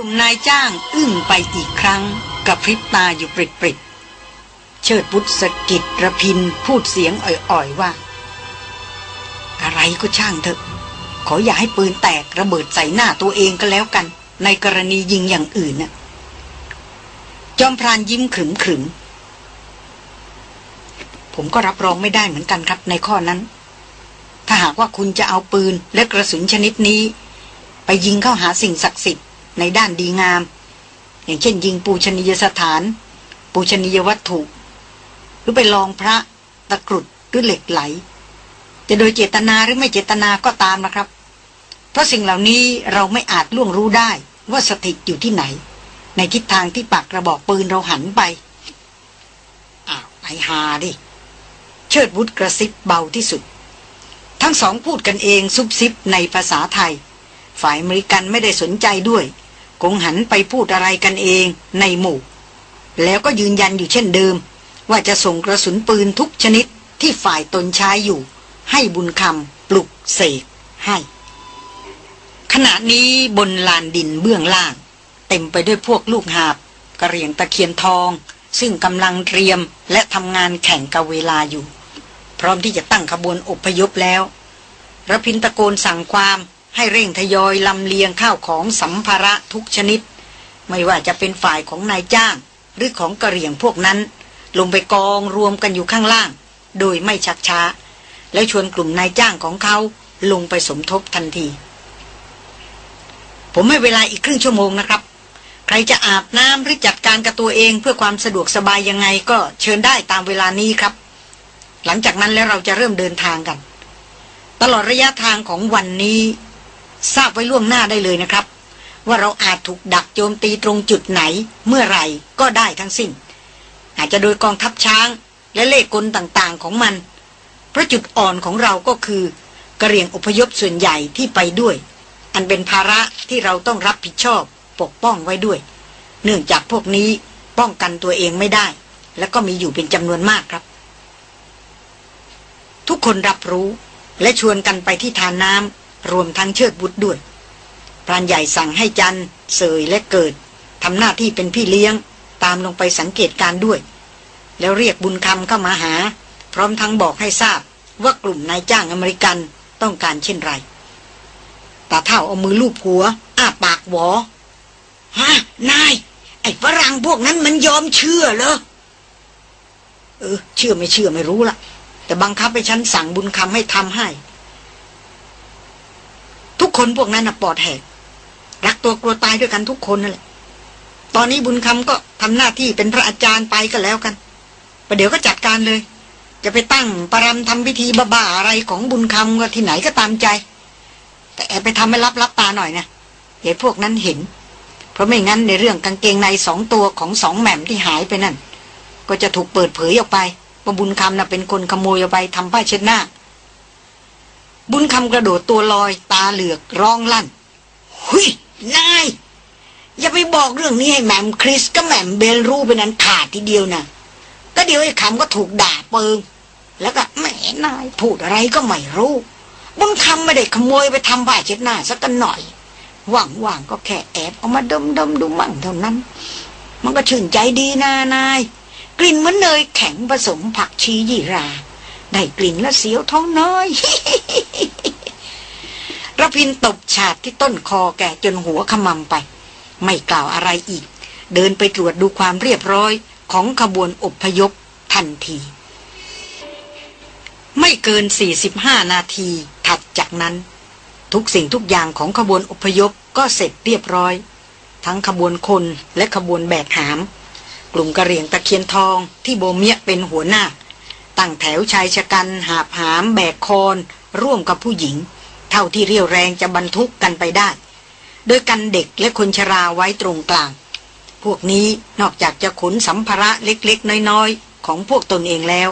กลุ่มนายจ้างอึ้งไปอีกครั้งกับพริบตาอยู่ปริดปริดเชิดบุตรสกิดระพินพูดเสียงอ่อยๆว่า อะไรก็ช่างเถอะ ขออย่าให้ปืนแตกระเบิดใส่หน้าตัวเองก็แล้วกัน ในกรณียิงอย่างอื่นน่ะจอมพรานยิ้มขรึมขรึมผมก็รับรองไม่ได้เหมือนกันครับในข้อนั้น ถ้าหากว่าคุณจะเอาปืนและกระสุนชนิดนี้ ไปยิงเข้าหาสิ่งศักดิ์สิทธิ์ ในด้านดีงาม อย่างเช่น ยิงปูชนียสถาน ปูชนียวัตถุ หรือไปลองพระตะกรุดหรือเหล็กไหล จะโดยเจตนาหรือไม่เจตนาก็ตามนะครับ เพราะสิ่งเหล่านี้เราไม่อาจล่วงรู้ได้ว่าสถิตอยู่ที่ไหน ในทิศทางที่ปากกระบอกปืนเราหันไปอ้าวไอฮาดิเชิดวุฒกระซิบเบาที่สุด ทั้งสองพูดกันเองซุบซิบในภาษาไทย ฝ่ายอเมริกันไม่ได้สนใจด้วย คงหันไปพูดอะไรกันเองในหมู่ แล้วก็ยืนยันอยู่เช่นเดิม ว่าจะส่งกระสุนปืนทุกชนิดที่ฝ่ายตนใช้อยู่ ให้บุญคำปลุกเสกให้ ขณะนี้บนลานดินเบื้องล่าง เต็มไปด้วยพวกลูกหาบกระเรียงตะเคียนทอง ซึ่งกำลังเตรียมและทำงานแข่งกับเวลาอยู่ พร้อมที่จะตั้งขบวนอพยพแล้วระพินตะโกนสั่งความ ให้เร่งทยอยลำเลียงข้าวของสัมภาระทุกชนิด ไม่ว่าจะเป็นฝ่ายของนายจ้าง หรือของกระเหรี่ยงพวกนั้น ลงไปกองรวมกันอยู่ข้างล่าง โดยไม่ชักช้า แล้วชวนกลุ่มนายจ้างของเขาลงไปสมทบทันที ผมให้เวลาอีกครึ่งชั่วโมงนะครับ ใครจะอาบน้ำหรือจัดการกับตัวเองเพื่อความสะดวกสบายยังไงก็เชิญได้ตามเวลานี้ครับ หลังจากนั้นแล้วเราจะเริ่มเดินทางกัน ตลอดระยะทางของวันนี้ ทราบไว้ล่วงหน้าได้เลยนะครับ ว่าเราอาจถูกดักโจมตีตรงจุดไหนเมื่อไหร่ก็ได้ทั้งสิ้น อาจจะโดยกองทัพช้างและเลขกลต่างๆของมัน เพราะจุดอ่อนของเราก็คือกระเรียงอพยพส่วนใหญ่ที่ไปด้วย อันเป็นภาระที่เราต้องรับผิดชอบปกป้องไว้ด้วย เนื่องจากพวกนี้ป้องกันตัวเองไม่ได้ และก็มีอยู่เป็นจำนวนมากครับ ทุกคนรับรู้และชวนกันไปที่ทานน้ำ รวมทั้งเชิดบุตรด้วยพรานใหญ่สั่งให้จันเสยและเกิดทำหน้าที่เป็นพี่เลี้ยง ตามลงไปสังเกตการด้วย แล้วเรียกบุญคำเข้ามาหา พร้อมทั้งบอกให้ทราบว่ากลุ่มนายจ้างอเมริกันต้องการเช่นไรตาเท่าเอามือลูบหัว อ้าปากหวอฮะนาย ไอ้ฝรั่งพวกนั้นมันยอมเชื่อเหรอเออ เชื่อไม่เชื่อไม่รู้ละแต่บังคับให้ฉันสั่งบุญคำให้ทำให้ ทุกคนพวกนั้นนะปอดแหกรักตัวกลัวตายด้วยกันทุกคนนั่นแหละ ตอนนี้บุญคำก็ทำหน้าที่เป็นพระอาจารย์ไปก็แล้วกันประเดี๋ยวก็จัดการเลย จะไปตั้งปรำทำพิธีบ้าๆอะไรของบุญคำก็ที่ไหนก็ตามใจ แต่แอบไปทำให้รับรับตาหน่อยนะเห็นพวกนั้นเห็น เพราะไม่งั้นในเรื่องกางเกงในสองตัวของสองแหม่มที่หายไปนั่น ก็จะถูกเปิดเผยออกไปว่าบุญคำน่ะเป็นคนขโมยเอาไปทำผ้าเช็ดหน้า บุญคำกระโดดตัวลอยตาเหลือกร้องลั่นหุยนาย อย่าไปบอกเรื่องนี้ให้แหม่มคริสก็แหม่มเบลรู้ไปนั้นขาดทีเดียวนะก็เดี๋ยวไอ้คำก็ถูกด่าเปิง แล้วก็แหมนายพูดอะไรก็ไม่รู้ บุญคำไม่ได้ขโมยไปทำบ้ายเช็ดหน้าสักกันหน่อยว่างๆก็แค่แอบเอามาดมดมดูมั่งเท่านั้น มันก็ชื่นใจดีนะนาย กลิ่นเหมือนเนยแข็งผสมผักชียี่รา ได้กลิ่นและเสียวท้องน้อยระพินตบฉาดที่ต้นคอแกจนหัวขมำไป ไม่กล่าวอะไรอีก เดินไปตรวจดูความเรียบร้อยของขบวนอบพยพทันที ไม่เกิน 45 นาทีถัดจากนั้น ทุกสิ่งทุกอย่างของขบวนอพยพก็เสร็จเรียบร้อย ทั้งขบวนคนและขบวนแบกหาม กลุ่มกระเรียงตะเคียนทองที่โบเมียเป็นหัวหน้า ตั้งแถวชายชะกันหาบหามแบกคอนร่วมกับผู้หญิง เท่าที่เรียวแรงจะบรรทุกกันไปได้ โดยกันเด็กและคนชราไว้ตรงกลาง พวกนี้นอกจากจะขนสัมภาระเล็กๆ น้อยๆ ของพวกตนเองแล้ว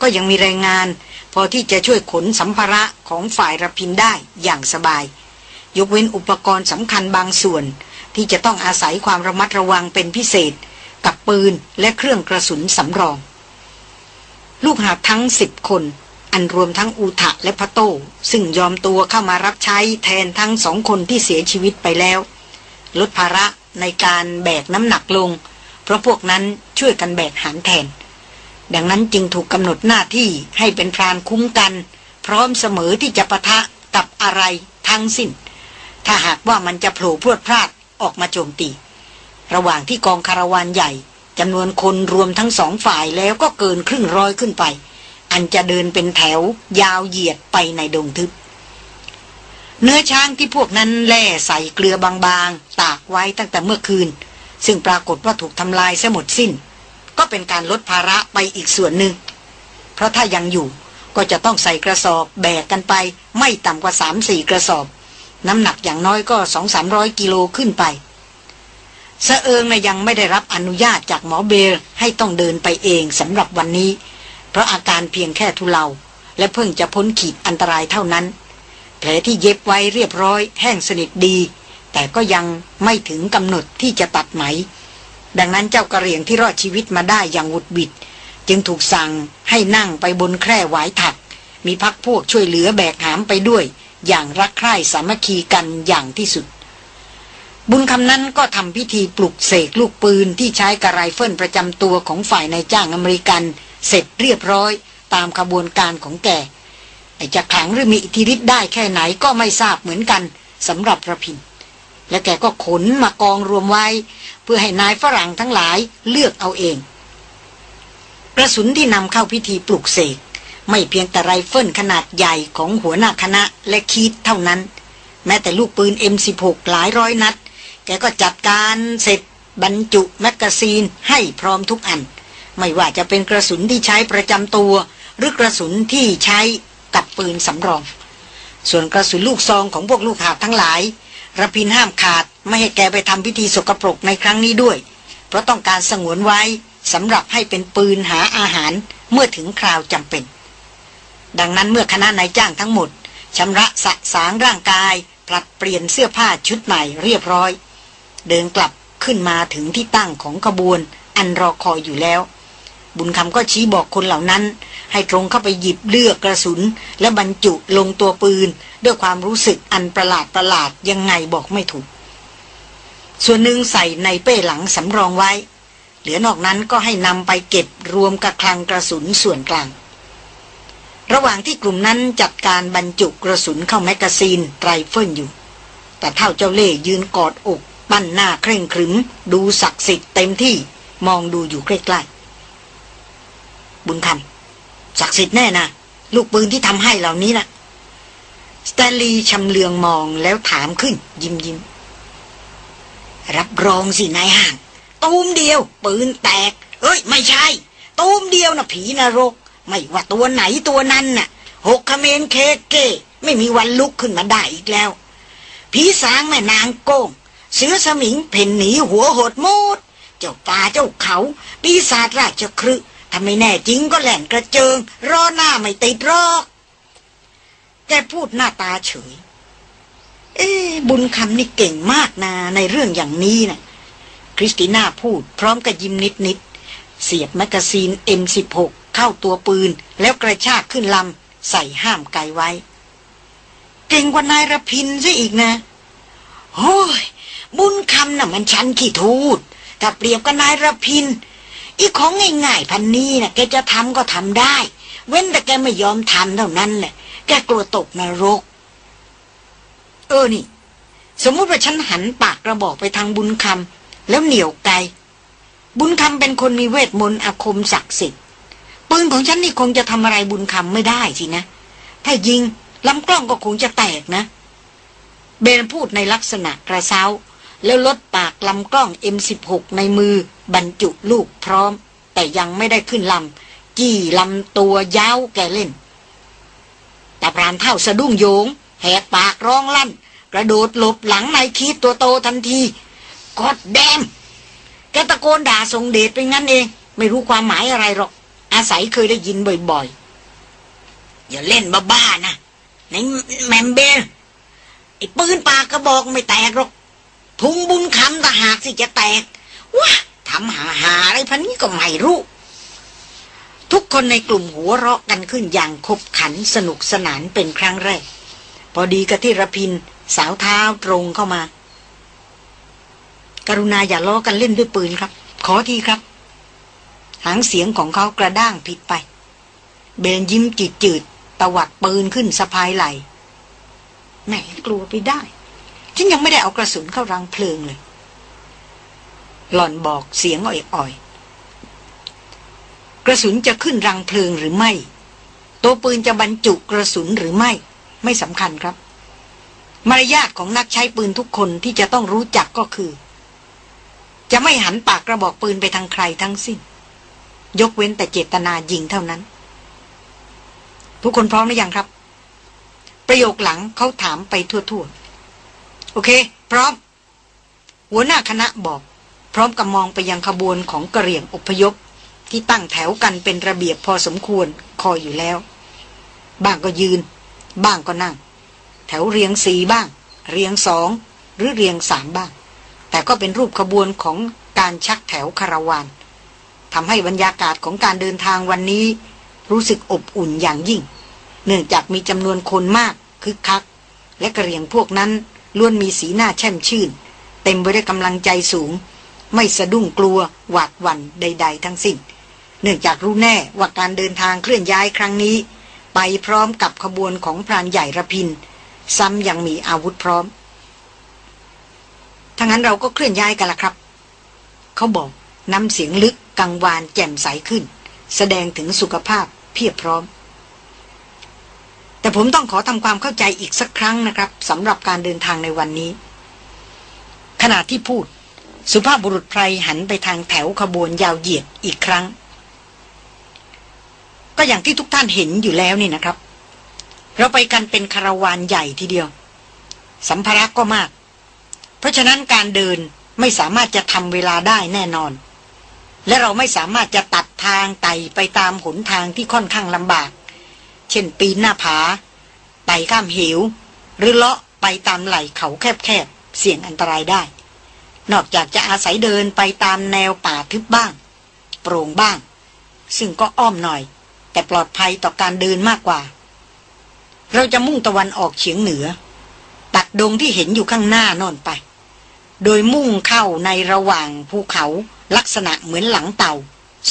ก็ยังมีแรงงาน พอที่จะช่วยขนสัมภาระของฝ่ายระพินได้อย่างสบาย ยกเว้นอุปกรณ์สำคัญบางส่วน ที่จะต้องอาศัยความระมัดระวังเป็นพิเศษ กับปืนและเครื่องกระสุนสำรอง ลูกหาทั้งสิบคน อันรวมทั้งอูทะและพะโตซึ่งยอมตัวเข้ามารับใช้แทนทั้งสองคนที่เสียชีวิตไปแล้ว ลดภาระในการแบกน้ำหนักลง เพราะพวกนั้นช่วยกันแบกหารแทน ดังนั้นจึงถูกกำหนดหน้าที่ให้เป็นพรานคุ้มกัน พร้อมเสมอที่จะปะทะกับอะไรทั้งสิ้น ถ้าหากว่ามันจะโผล่พรวดพลาดออกมาโจมตี ระหว่างที่กองคาราวานใหญ่ จำนวนคนรวมทั้งสองฝ่ายแล้วก็เกินครึ่งร้อยขึ้นไป อันจะเดินเป็นแถวยาวเหยียดไปในดงทึบ เนื้อช้างที่พวกนั้นแล่ใส่เกลือบางๆ ตากไว้ตั้งแต่เมื่อคืน ซึ่งปรากฏว่าถูกทำลายเสียหมดสิ้น ก็เป็นการลดภาระไปอีกส่วนหนึ่ง เพราะถ้ายังอยู่ก็จะต้องใส่กระสอบแบกกันไป ไม่ต่ำกว่าสามสี่กระสอบ น้ำหนักอย่างน้อยก็สองสามร้อยกิโลขึ้นไป เสเอิงนะยังไม่ได้รับอนุญาตจากหมอเบลให้ต้องเดินไปเองสำหรับวันนี้ เพราะอาการเพียงแค่ทุเลา และเพิ่งจะพ้นขีดอันตรายเท่านั้น แผลที่เย็บไว้เรียบร้อย แห้งสนิทดี แต่ก็ยังไม่ถึงกำหนดที่จะตัดไหม ดังนั้นเจ้ากระเรียงที่รอดชีวิตมาได้อย่างวุดบิด จึงถูกสั่งให้นั่งไปบนแคร่หวายถัก มีพักพวกช่วยเหลือแบกหามไปด้วย อย่างรักใคร่สามัคคีกันอย่างที่สุด บุญคำนั้นก็ทำพิธีปลุกเสกลูกปืนที่ใช้กับไรเฟิลประจำตัวของฝ่ายนายจ้างอเมริกัน เสร็จเรียบร้อย ตามขบวนการของแกจะขลังหรือมีอิทธิฤทธิ์ได้แค่ไหนก็ไม่ทราบเหมือนกันสำหรับระพิน และแกก็ขนมากองรวมไว้ เพื่อให้นายฝรั่งทั้งหลายเลือกเอาเอง กระสุนที่นำเข้าพิธีปลุกเสกไม่เพียงแต่ไรเฟิลขนาดใหญ่ของหัวหน้าคณะและคีดเท่านั้น แม้แต่ลูกปืน M16 หลายร้อยนัด กก็จัดการเสร็จบรรจุแมกกาซีนให้พร้อมทุกอัน ไม่ว่าจะเป็นกระสุนที่ใช้ประจำตัว หรือกระสุนที่ใช้กับปืนสำรอง ส่วนกระสุนลูกซองของพวกลูกหาบทั้งหลายระพินห้ามขาดไม่ให้แกไปทำพิธีสกปรกในครั้งนี้ด้วย เพราะต้องการสงวนไว้สำหรับให้เป็นปืนหาอาหารเมื่อถึงคราวจำเป็น ดังนั้นเมื่อคณะนายจ้างทั้งหมดชำระสะสางร่างกายผลัดเปลี่ยนเสื้อผ้าชุดใหม่เรียบร้อย เดินกลับขึ้นมาถึงที่ตั้งของขบวน อันรอคอยอยู่แล้ว บุญคำก็ชี้บอกคนเหล่านั้น ให้ตรงเข้าไปหยิบเลือกกระสุน และบรรจุลงตัวปืน ด้วยความรู้สึกอันประหลาดประหลาดยังไงบอกไม่ถูก ส่วนหนึ่งใส่ในเป้หลังสำรองไว้ เหลือนอกนั้นก็ให้นำไปเก็บรวมกับคลังกระสุนส่วนกลางระหว่างที่กลุ่มนั้นจัดการบรรจุกระสุนเข้า magazine ไรเฟิลอยู่ ตาเฒ่าเจ้าเล่ห์ยืนกอดอก ปั้นหน้าเคร่งขรึม ดูศักดิ์สิทธิ์เต็มที่มองดูอยู่ใกล้ๆ บุญคำศักดิ์สิทธิ์แน่นะลูกปืนที่ทำให้เหล่านี้นะ่ะ สแตนลีย์ชำเลืองมองแล้วถามขึ้น ยิ้มยิ้มรับรองสินายห่างตูมเดียว ปืนแตก เอ้ย ไม่ใช่ ตูมเดียวนะผีนรก ไม่ว่าตัวไหนตัวนั้นน่ะ หกคเมนเคเก ไม่มีวันลุกขึ้นมาได้อีกแล้ว ผีสางแม่นางโก้ง เสือสมิงเพ่นหนีหัวหดมด เจ้าป่าเจ้าเขา ปีศาจราชครึถ้าไม่แน่จริงก็แหล่นกระเจิง รอหน้าไม่ติดรอกแกพูดหน้าตาเฉย เอ๊บุญคำนี่เก่งมากนาในเรื่องอย่างนี้นะ่ะคริสติน่าพูดพร้อมกับยิ้มนิดนิดเสียบ magazine M16 เข้าตัวปืน แล้วกระชากขึ้นลำใส่ห้ามไกไว้ เก่งกว่านายระพินซะอีกนะโอ้ย บุญคำน่ะมันชั้นขี้ทูดถ้าเปรียบกับนายระพิน อีของง่ายๆพรรค์นี้น่ะแกจะทำก็ทำได้ เว้นแต่แกไม่ยอมทำเท่านั้นแหละ แกกลัวตกนรก เออนี่ สมมติว่าฉันหันปากกระบอกไปทางบุญคำแล้วเหนียวไกล บุญคำเป็นคนมีเวทมนต์อาคมศักดิ์สิทธิ์ปืนของฉันนี่คงจะทำอะไรบุญคำไม่ได้สินะ ถ้ายิงลำกล้องก็คงจะแตกนะ เบนพูดในลักษณะกระเซ้า แล้วลดปากลำกล้อง M16 ในมือบรรจุลูกพร้อม แต่ยังไม่ได้ขึ้นลำจี้ลำตัวยาวแกเล่นแต่พรานเท่าสะดุ้งโยง แหกปากร้องลั่น กระโดดหลบหลังนายคีดตัวโตทันทีกดแดมแกตะโกนด่าทรงเดชไปงั้นเอง ไม่รู้ความหมายอะไรหรอก อาศัยเคยได้ยินบ่อยๆ อย่าเล่นบ้าๆนะในแมมเบลไอ้ปืนปากกระบอกไม่แตกหรอก พุงบุญคำตาหากสิจะแตกว้าทำหาหาอะไรพันนี้ก็ไม่รู้ ทุกคนในกลุ่มหัวเราะกันขึ้นอย่างขบขันสนุกสนานเป็นครั้งแรก พอดีกับที่ระพินสาวเท้าตรงเข้ามา กรุณาอย่าล้อกันเล่นด้วยปืนครับ ขอทีครับ หางเสียงของเขากระด้างผิดไป เบนยิ้มจืดจืดตวัดปืนขึ้นสะพายไหลแหมกลัวไปได้ ฉันยังไม่ได้เอากระสุนเข้ารังเพลิงเลย หล่อนบอกเสียงอ่อยๆ กระสุนจะขึ้นรังเพลิงหรือไม่ ตัวปืนจะบรรจุกระสุนหรือไม่ ไม่สำคัญครับ มารยาทของนักใช้ปืนทุกคนที่จะต้องรู้จักก็คือ จะไม่หันปากกระบอกปืนไปทางใครทั้งสิ้น ยกเว้นแต่เจตนายิงเท่านั้น ทุกคนพร้อมหรือยังครับ ประโยคหลังเขาถามไปทั่วๆ โอเค พร้อม หัวหน้าคณะบอก พร้อมกับมองไปยังขบวนของกระเหรี่ยงอพยพ ที่ตั้งแถวกันเป็นระเบียบพอสมควรคอยอยู่แล้ว บ้างก็ยืน บ้างก็นั่ง แถวเรียงสีบ้าง เรียงสอง หรือเรียงสามบ้าง แต่ก็เป็นรูปขบวนของการชักแถวคาราวานทำให้บรรยากาศของการเดินทางวันนี้ รู้สึกอบอุ่นอย่างยิ่ง เนื่องจากมีจำนวนคนมากคึกคัก และกระเรียงพวกนั้น ล้วนมีสีหน้าแช่มชื่น เต็มไปด้วยกำลังใจสูง ไม่สะดุ้งกลัว หวาดหวั่นใด ๆ ทั้งสิ้น เนื่องจากรู้แน่ว่าการเดินทางเคลื่อนย้ายครั้งนี้ ไปพร้อมกับขบวนของพรานใหญ่ระพิน ซ้ำยังมีอาวุธพร้อมทั้งนั้นเราก็เคลื่อนย้ายกันละครับ เขาบอกน้ำเสียงลึกกังวานแจ่มใสขึ้น แสดงถึงสุขภาพเพียบพร้อม แต่ผมต้องขอทำความเข้าใจอีกสักครั้งนะครับสำหรับการเดินทางในวันนี้ ขณะที่พูด สุภาพบุรุษไพรหันไปทางแถวขบวนยาวเหยียดอีกครั้ง ก็อย่างที่ทุกท่านเห็นอยู่แล้วนี่นะครับ เราไปกันเป็นคาราวานใหญ่ทีเดียว สัมภาระก็มาก เพราะฉะนั้นการเดินไม่สามารถจะทำเวลาได้แน่นอน และเราไม่สามารถจะตัดทางไต่ไปตามหนทางที่ค่อนข้างลำบาก เช่นปีนหน้าผาไต่ข้ามเหว หรือเลาะไปตามไหล่เขาแคบๆ เสี่ยงอันตรายได้ นอกจากจะอาศัยเดินไปตามแนวป่าทึบบ้าง โปร่งบ้าง ซึ่งก็อ้อมหน่อย แต่ปลอดภัยต่อการเดินมากกว่า เราจะมุ่งตะวันออกเฉียงเหนือ ตัดดงที่เห็นอยู่ข้างหน้านอนไป โดยมุ่งเข้าในระหว่างภูเขาลักษณะเหมือนหลังเต่า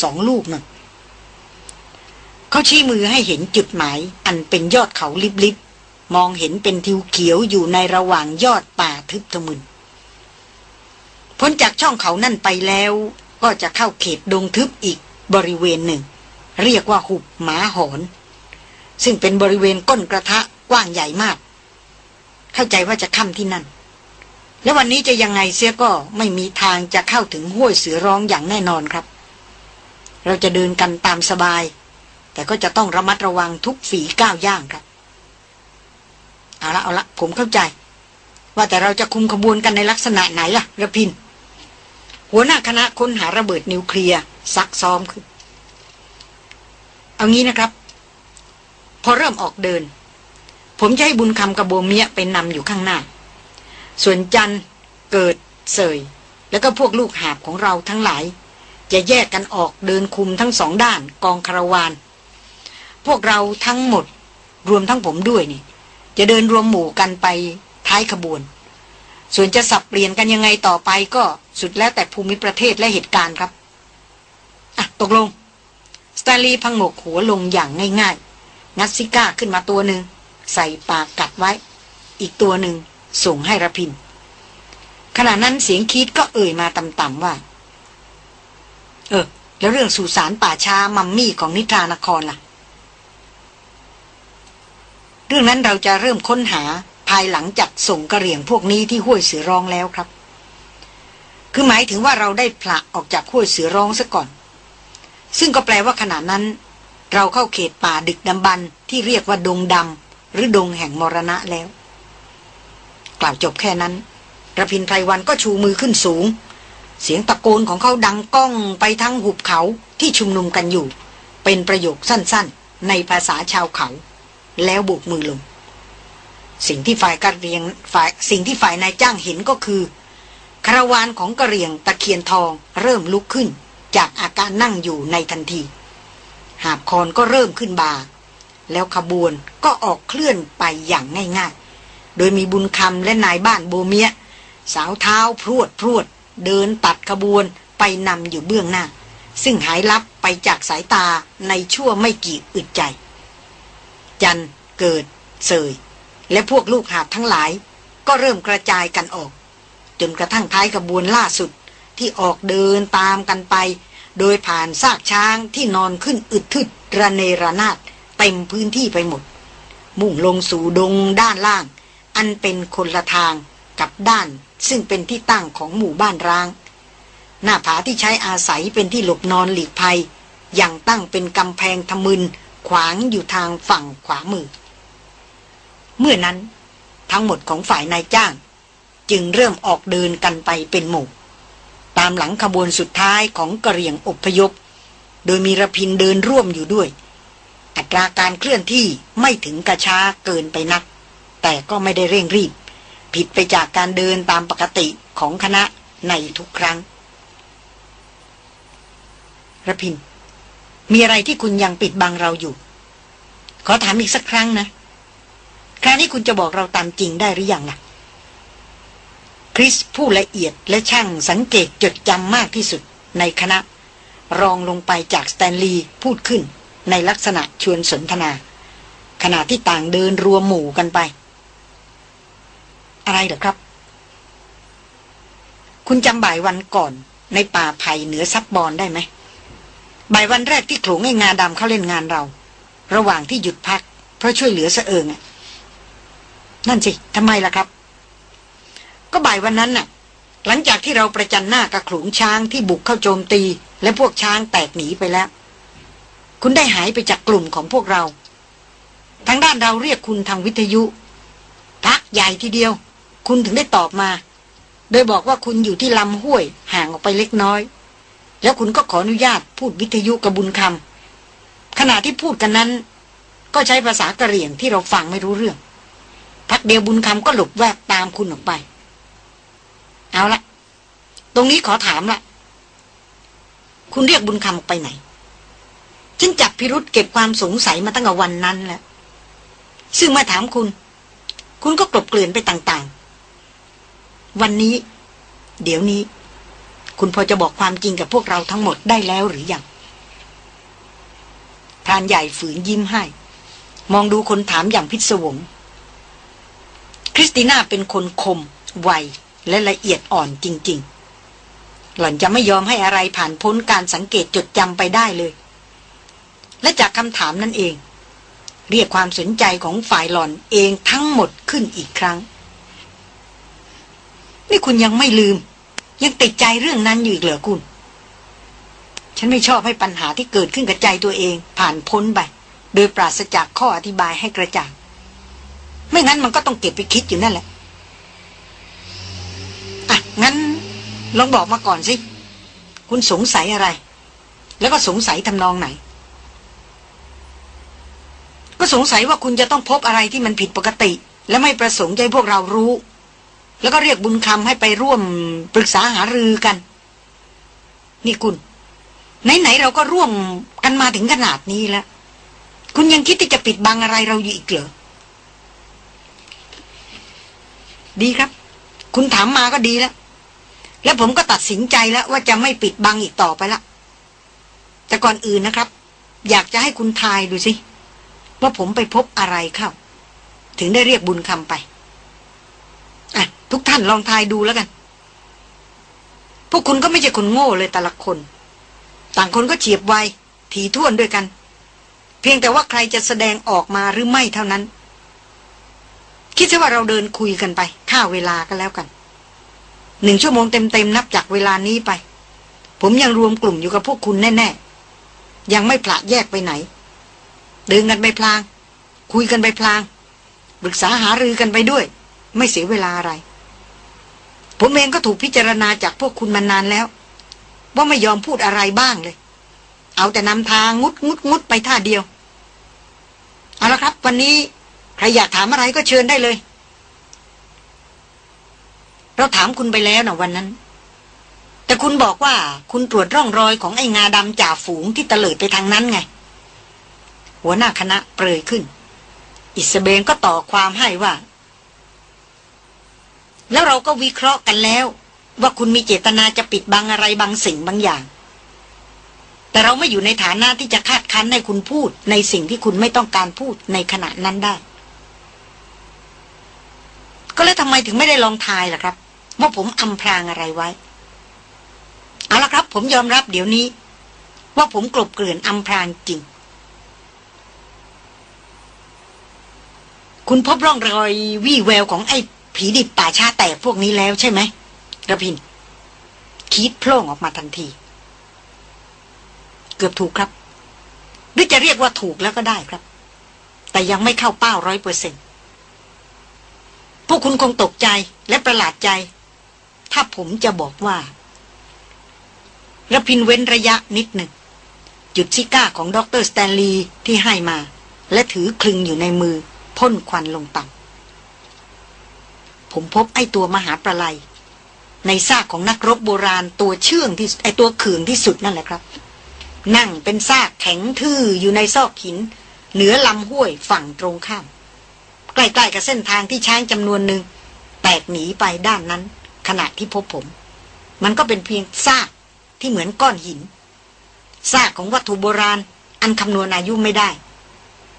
สองลูกนั่น เขาชี้มือให้เห็นจุดหมาย อันเป็นยอดเขาลิบๆ มองเห็นเป็นทิวเขียวอยู่ในระหว่างยอดป่าทึบทะมึน พ้นจากช่องเขานั่นไปแล้ว ก็จะเข้าเขตดงทึบอีกบริเวณหนึ่ง เรียกว่าหุบหมาหอน ซึ่งเป็นบริเวณก้นกระทะกว้างใหญ่มาก เข้าใจว่าจะค่ำที่นั่น แล้ววันนี้จะยังไงเสียก็ไม่มีทางจะเข้าถึงห้วยเสือร้องอย่างแน่นอนครับ เราจะเดินกันตามสบาย แต่ก็จะต้องระมัดระวังทุกฝีก้าวย่างครับ เอาละเอาละผมเข้าใจ ว่าแต่เราจะคุมขบวนกันในลักษณะไหนล่ะระพิน หัวหน้าคณะค้นหาระเบิดนิวเคลียร์ซักซ้อมคือเอางี้นะครับ พอเริ่มออกเดิน ผมจะให้บุญคำกับโบเมียเป็นนำอยู่ข้างหน้า ส่วนจันเกิดเสย แล้วก็พวกลูกหาบของเราทั้งหลาย จะแยกกันออกเดินคุมทั้งสองด้านกองคาราวาน วกเราทั้งหมด รวมทั้งผมด้วยนี่ จะเดินรวมหมู่กันไปท้ายขบวน ส่วนจะสับเปลี่ยนกันยังไงต่อไปก็สุดแล้วแต่ภูมิประเทศและเหตุการณ์ครับอะตกลง สตาลีพังงกหัวลงอย่างง่ายๆ งัดซิก้าขึ้นมาตัวหนึ่งใส่ปากกัดไว้ อีกตัวหนึ่งส่งให้ระพิน ขณะนั้นเสียงคิดก็เอ่ยมาต่ำๆว่า เออ แล้วเรื่องสุสานป่าชามัมมี่ของนิทรานครล่ะ เรื่องนั้นเราจะเริ่มค้นหาภายหลังจากส่งกระเหรี่ยงพวกนี้ที่ห้วยเสือร้องแล้วครับ คือหมายถึงว่าเราได้ผละออกจากห้วยเสือร้องซะก่อน ซึ่งก็แปลว่าขณะนั้น เราเข้าเขตป่าดึกดำบรรที่เรียกว่าดงดำหรือดงแห่งมรณะแล้ว กล่าวจบแค่นั้นระพินไพรวันก็ชูมือขึ้นสูง เสียงตะโกนของเขาดังก้องไปทั้งหุบเขาที่ชุมนุมกันอยู่ เป็นประโยคสั้นๆ ในภาษาชาวเขา แล้วบุกมือลง สิ่งที่ฝ่ายกระเรียงฝ่ายสิ่งที่ฝ่ายนายจ้างเห็นก็คือคาราวานของกระเรียงตะเคียนทองเริ่มลุกขึ้น จากอาการนั่งอยู่ในทันที หาบคอนก็เริ่มขึ้นบา แล้วขบวนก็ออกเคลื่อนไปอย่างง่ายๆ โดยมีบุญคำและนายบ้านโบเมีย สาวเท้าพรวดพรวด เดินตัดขบวนไปนำอยู่เบื้องหน้า ซึ่งหายลับไปจากสายตาในชั่วไม่กี่อึดใจ จันเกิด เสย และพวกลูกหาบทั้งหลาย ก็เริ่มกระจายกันออก จนกระทั่งท้ายขบวนล่าสุดที่ออกเดินตามกันไป โดยผ่านซากช้างที่นอนขึ้นอึดทึดระเนระนาดเต็มพื้นที่ไปหมด มุ่งลงสู่ดงด้านล่าง อันเป็นคนละทางกับด้านซึ่งเป็นที่ตั้งของหมู่บ้านร้าง หน้าผาที่ใช้อาศัยเป็นที่หลบนอนหลีกภัยยังตั้งเป็นกำแพงทมึน ขวางอยู่ทางฝั่งขวามือ เมื่อนั้นทั้งหมดของฝ่ายนายจ้าง จึงเริ่มออกเดินกันไปเป็นหมู่ ตามหลังขบวนสุดท้ายของกระเรียงอพยพ โดยมีระพินเดินร่วมอยู่ด้วย อัตราการเคลื่อนที่ไม่ถึงกระช้าเกินไปนัก แต่ก็ไม่ได้เร่งรีบ ผิดไปจากการเดินตามปกติของคณะในทุกครั้งระพิน มีอะไรที่คุณยังปิดบังเราอยู่ ขอถามอีกสักครั้งนะ คราวนี้คุณจะบอกเราตามจริงได้หรือยังล่ะ คริสผู้ละเอียดและช่างสังเกตจดจำมากที่สุดในคณะ รองลงไปจากสแตนลีย์พูดขึ้น ในลักษณะชวนสนทนา ขณะที่ต่างเดินรวมหมู่กันไป อะไรเหรอครับ คุณจำบ่ายวันก่อนในป่าไผ่เหนือซับบอนได้ไหม บ่ายวันแรกที่โขลงไอ้งาดำเขาเล่นงานเรา ระหว่างที่หยุดพัก เพราะช่วยเหลือเสเอิงนั่นสิทำไมล่ะครับ ก็บ่ายวันนั้นน่ะ หลังจากที่เราประจันหน้ากับขลุงช้างที่บุกเข้าโจมตี และพวกช้างแตกหนีไปแล้ว คุณได้หายไปจากกลุ่มของพวกเราทางด้านเราเรียกคุณทางวิทยุ พักใหญ่ทีเดียว คุณถึงได้ตอบมา โดยบอกว่าคุณอยู่ที่ลำห้วยห่างออกไปเล็กน้อย แล้วคุณก็ขออนุญาตพูดวิทยุกระบุญคำขณะที่พูดกันนั้น ก็ใช้ภาษากระเหรี่ยงที่เราฟังไม่รู้เรื่อง พักเดียวบุญคำก็หลบแวบตามคุณออกไป เอาละตรงนี้ขอถามละคุณเรียกบุญคำออกไปไหนฉันจับพิรุษเก็บความสงสัยมาตั้งแต่วันนั้นแล้วซึ่งมาถามคุณ คุณก็กลบเกลื่อนไปต่าง ๆ วันนี้ เดี๋ยวนี้ คุณพอจะบอกความจริงกับพวกเราทั้งหมดได้แล้วหรือยังพรานใหญ่ฝืนยิ้มให้ มองดูคนถามอย่างพิศวง คริสติน่าเป็นคนคม ไว และละเอียดอ่อนจริง ๆ หล่อนจะไม่ยอมให้อะไรผ่านพ้นการสังเกตจดจำไปได้เลย และจากคำถามนั่นเอง เรียกความสนใจของฝ่ายหล่อนเองทั้งหมดขึ้นอีกครั้ง นี่คุณยังไม่ลืม ยังติดใจเรื่องนั้นอยู่อีกเหรอคุณ ฉันไม่ชอบให้ปัญหาที่เกิดขึ้นกับใจตัวเอง ผ่านพ้นไป โดยปราศจากข้ออธิบายให้กระจ่าง ไม่งั้นมันก็ต้องเก็บไปคิดอยู่นั่นแหละ อะ งั้น ลองบอกมาก่อนสิ คุณสงสัยอะไร แล้วก็สงสัยทำนองไหน ก็สงสัยว่าคุณจะต้องพบอะไรที่มันผิดปกติ และไม่ประสงค์ใจพวกเรารู้ แล้วก็เรียกบุญคำให้ไปร่วมปรึกษาหารือกัน นี่คุณ ไหน ๆ เราก็ร่วมกันมาถึงขนาดนี้แล้ว คุณยังคิดที่จะปิดบังอะไรเราอยู่อีกเหรอ ดีครับ คุณถามมาก็ดีแล้ว แล้วผมก็ตัดสินใจแล้วว่าจะไม่ปิดบังอีกต่อไปละ แต่ก่อนอื่นนะครับ อยากจะให้คุณทายดูสิ ว่าผมไปพบอะไรเข้า ถึงได้เรียกบุญคำไป ทุกท่านลองทายดูแล้วกัน พวกคุณก็ไม่ใช่คนโง่เลยแต่ละคน ต่างคนก็เฉียบไวถี่ท่วนด้วยกัน เพียงแต่ว่าใครจะแสดงออกมาหรือไม่เท่านั้น คิดซะว่าเราเดินคุยกันไปค่าเวลาก็แล้วกันหนึ่งชั่วโมงเต็มๆนับจากเวลานี้ไป ผมยังรวมกลุ่มอยู่กับพวกคุณแน่ ๆ ยังไม่ผละแยกไปไหน เดินกันไปพลาง คุยกันไปพลางปรึกษาหารือกันไปด้วย ไม่เสียเวลาอะไร ผมเองก็ถูกพิจารณาจากพวกคุณมานานแล้ว ว่าไม่ยอมพูดอะไรบ้างเลย เอาแต่นำทางงุดงุดงุดไปท่าเดียว เอาละครับ วันนี้ใครอยากถามอะไรก็เชิญได้เลย เราถามคุณไปแล้วนะวันนั้น แต่คุณบอกว่าคุณตรวจร่องรอยของไอ้งาดำจ่าฝูงที่ตะเลิดไปทางนั้นไง หัวหน้าคณะเปรยขึ้น อิสเบนก็ต่อความให้ว่า แล้วเราก็วิเคราะห์กันแล้ว ว่าคุณมีเจตนาจะปิดบังอะไรบางสิ่งบางอย่าง แต่เราไม่อยู่ในฐานะที่จะคาดคั้นให้คุณพูด ในสิ่งที่คุณไม่ต้องการพูดในขณะนั้นได้ ก็แล้วทำไมถึงไม่ได้ลองทายล่ะครับ ว่าผมอำพรางอะไรไว้ เอาละครับ ผมยอมรับเดี๋ยวนี้ ว่าผมกลบเกลื่อนอำพรางจริงคุณพบร่องรอยวี่แววของไอ้ ผีดิบป่าชาแตกพวกนี้แล้วใช่ไหมระพิน คิดโพล่งออกมาทันที เกือบถูกครับหรือจะเรียกว่าถูกแล้วก็ได้ครับ แต่ยังไม่เข้าเป้าร้อยเปอร์เซ็นพวกคุณคงตกใจและประหลาดใจ ถ้าผมจะบอกว่าระพินเว้นระยะนิดหนึ่ง จุดซิก้าของดรสแตนลีย์ที่ให้มา และถือคลึงอยู่ในมือพ่นควันลงต่ำ ผมพบไอ้ตัวมหาประไลในซากของนักรบโบราณตัวเชื่องที่ไอตัวเขื่องที่สุดนั่นแหละครับ นั่งเป็นซากแข็งทื่ออยู่ในซอกหิน เหนือลำห้วยฝั่งตรงข้าม ใกล้ๆกับเส้นทางที่ช้างจำนวนหนึ่งแตกหนีไปด้านนั้น ขณะที่พบผม มันก็เป็นเพียงซากที่เหมือนก้อนหินซากของวัตถุโบราณ อันคำนวณอายุไม่ได้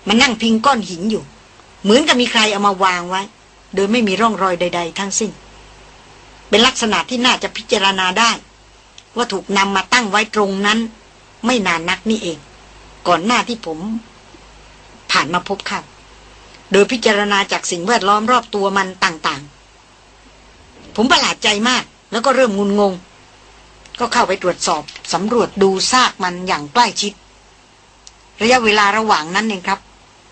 มันนั่งพิงก้อนหินอยู่ เหมือนกับมีใครเอามาวางไว้ โดยไม่มีร่องรอยใด ๆ ทั้งสิ้น เป็นลักษณะที่น่าจะพิจารณาได้ ว่าถูกนำมาตั้งไว้ตรงนั้น ไม่นานนักนี่เอง ก่อนหน้าที่ผม ผ่านมาพบเข้าโดยพิจารณาจากสิ่งแวดล้อมรอบตัวมันต่างๆ ผมประหลาดใจมากแล้วก็เริ่มงุนงง ก็เข้าไปตรวจสอบสำรวจดูซากมันอย่างใกล้ชิด ระยะเวลาระหว่างนั้นเองครับ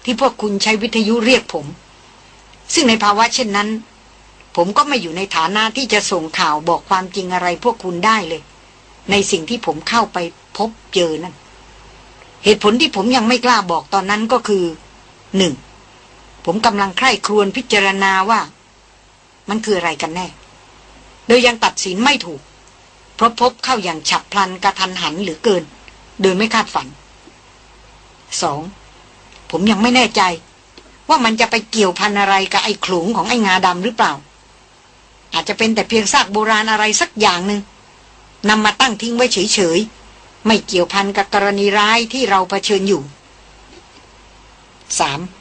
ที่พวกคุณใช้วิทยุเรียกผม ซึ่งในภาวะเช่นนั้น ผมก็ไม่อยู่ในฐานะที่จะส่งข่าวบอกความจริงอะไรพวกคุณได้เลย ในสิ่งที่ผมเข้าไปพบเจอนั่นเหตุผลที่ผมยังไม่กล้าบอกตอนนั้นก็คือหนึ่งผมกำลังใคร่ครวญพิจารณาว่า มันคืออะไรกันแน่ โดยยังตัดสินไม่ถูก เพราะพบเข้าอย่างฉับพลันกระทันหันหรือเกิน โดยไม่คาดฝันสองผมยังไม่แน่ใจ ว่ามันจะไปเกี่ยวพันอะไรกับไอ้ขลุงของไอ้งาดำหรือเปล่า อาจจะเป็นแต่เพียงซากโบราณอะไรสักอย่างหนึ่งนำมาตั้งทิ้งไว้เฉยๆ ไม่เกี่ยวพันกับกรณีร้ายที่เราเผชิญอยู่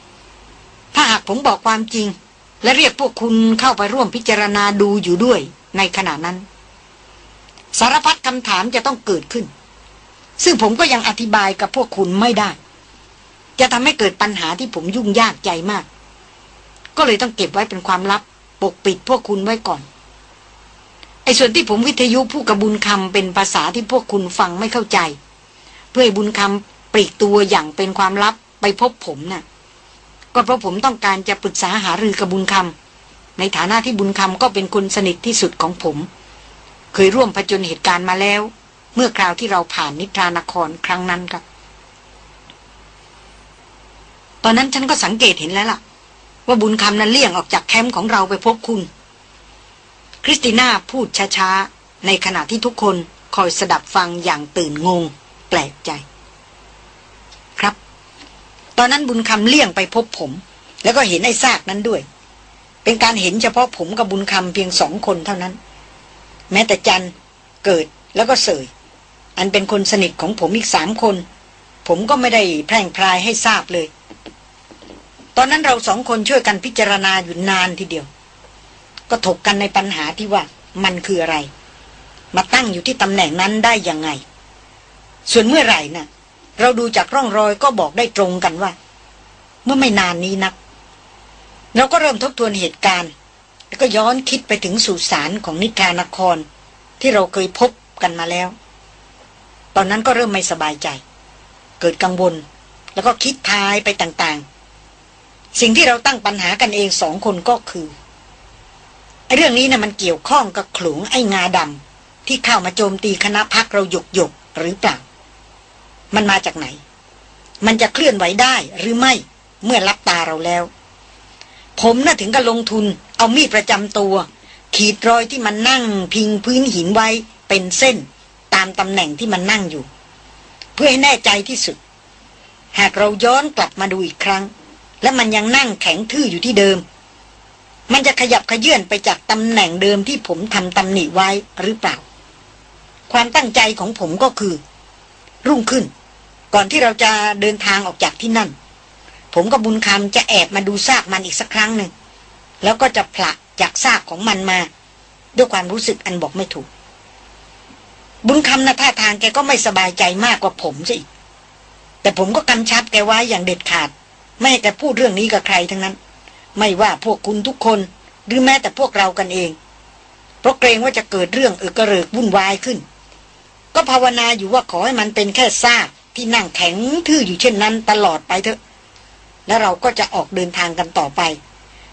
3. ถ้าหากผมบอกความจริง และเรียกพวกคุณเข้าไปร่วมพิจารณาดูอยู่ด้วยในขณะนั้น สารพัดคำถามจะต้องเกิดขึ้น ซึ่งผมก็ยังอธิบายกับพวกคุณไม่ได้ จะทำให้เกิดปัญหาที่ผมยุ่งยากใจมาก ก็เลยต้องเก็บไว้เป็นความลับ ปกปิดพวกคุณไว้ก่อน ไอ้ส่วนที่ผมวิทยุผู้กระบุญคำเป็นภาษาที่พวกคุณฟังไม่เข้าใจ เพื่อให้บุญคำปลีกตัวอย่างเป็นความลับไปพบผมนะ่ะ ก็เพราะผมต้องการจะปรึกษาหารือกับบุญคำในฐานะที่บุญคำก็เป็นคนสนิทที่สุดของผม เคยร่วมผจญเหตุการณ์มาแล้ว เมื่อคราวที่เราผ่านนิทรานครครั้งนั้นครับ ตอนนั้นฉันก็สังเกตเห็นแล้วล่ะ ว่าบุญคำนั้นเลี่ยงออกจากแคมป์ของเราไปพบคุณ คริสติน่าพูดช้าๆ ในขณะที่ทุกคนคอยสดับฟังอย่างตื่นงง แปลกใจ ครับ ตอนนั้นบุญคำเลี่ยงไปพบผม แล้วก็เห็นไอ้ซากนั้นด้วย เป็นการเห็นเฉพาะผมกับบุญคำเพียงสองคนเท่านั้น แม้แต่จันเกิดแล้วก็เสย อันเป็นคนสนิทของผมอีกสามคน ผมก็ไม่ได้แพร่งพรายให้ทราบเลย ตอนนั้นเราสองคนช่วยกันพิจารณาอยู่นานทีเดียว ก็ถกกันในปัญหาที่ว่ามันคืออะไร มาตั้งอยู่ที่ตำแหน่งนั้นได้ยังไง ส่วนเมื่อไหร่นะ่ะ เราดูจากร่องรอยก็บอกได้ตรงกันว่า เมื่อไม่นานนี้นัก เราก็เริ่มทบทวนเหตุการณ์ แล้วก็ย้อนคิดไปถึงสุสานของนิทานคร ที่เราเคยพบกันมาแล้ว ตอนนั้นก็เริ่มไม่สบายใจ เกิดกังวลแล้วก็คิดทายไปต่างๆ สิ่งที่เราตั้งปัญหากันเองสองคนก็คือไอ้เรื่องนี้นะ่ะมันเกี่ยวข้องกับขลุงไอ้งาดำที่เข้ามาโจมตีคณะพักเราหยกหยกหรือเปล่า มันมาจากไหน มันจะเคลื่อนไหวได้หรือไม่เมื่อรับตาเราแล้ว ผมน่ะถึงกับลงทุน เอามีดประจำตัว ขีดรอยที่มันนั่งพิงพื้นหินไว้เป็นเส้น ตามตำแหน่งที่มันนั่งอยู่ เพื่อให้แน่ใจที่สุด หากเราย้อนกลับมาดูอีกครั้ง และมันยังนั่งแข็งทื่ออยู่ที่เดิม มันจะขยับขยื่นไปจากตำแหน่งเดิมที่ผมทำตำหนิไว้หรือเปล่า ความตั้งใจของผมก็คือ รุ่งขึ้น ก่อนที่เราจะเดินทางออกจากที่นั่น ผมกับบุญคำจะแอบมาดูซากมันอีกสักครั้งหนึ่ง แล้วก็จะผละจากซากของมันมา ด้วยความรู้สึกอันบอกไม่ถูก บุญคำนะท่าทางแกก็ไม่สบายใจมากกว่าผมสิแต่ผมก็กำชับแกไว้อย่างเด็ดขาด ไม่ให้แกพูดเรื่องนี้กับใครทั้งนั้น ไม่ว่าพวกคุณทุกคน หรือแม้แต่พวกเรากันเอง เพราะเกรงว่าจะเกิดเรื่องออกระเริกวุ่นวายขึ้น ก็ภาวนาอยู่ว่าขอให้มันเป็นแค่ซากที่นั่งแข็งทื่ออยู่เช่นนั้นตลอดไปเถอะ แล้วเราก็จะออกเดินทางกันต่อไป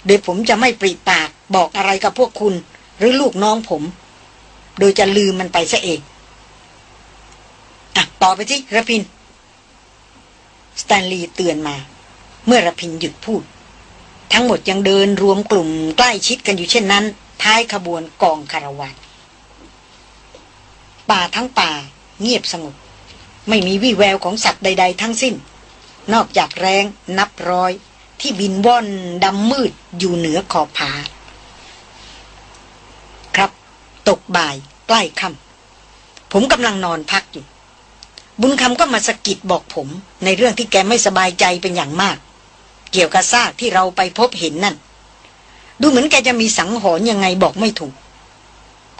โดยผมจะไม่ปริปากบอกอะไรกับพวกคุณ หรือลูกน้องผม โดยจะลืมมันไปซะเองอะต่อไปที่ระพินสแตนลีย์เตือนมา เมื่อระพินหยุดพูด ทั้งหมดยังเดินรวมกลุ่มใกล้ชิดกันอยู่เช่นนั้น ท้ายขบวนกองคารวานป่าทั้งป่า เงียบสงบไม่มีวี่แววของสัตว์ใด ๆ ทั้งสิ้น นอกจากแรงนับร้อย ที่บินว่อนดำมืดอยู่เหนือขอบผา ครับ ตกบ่ายใกล้ค่ำผมกำลังนอนพักอยู่ บุญคำก็มาสะกิดบอกผม ในเรื่องที่แกไม่สบายใจเป็นอย่างมาก เกี่ยวกับซากที่เราไปพบเห็นนั่น ดูเหมือนแกจะมีสังหรณ์ยังไงบอกไม่ถูก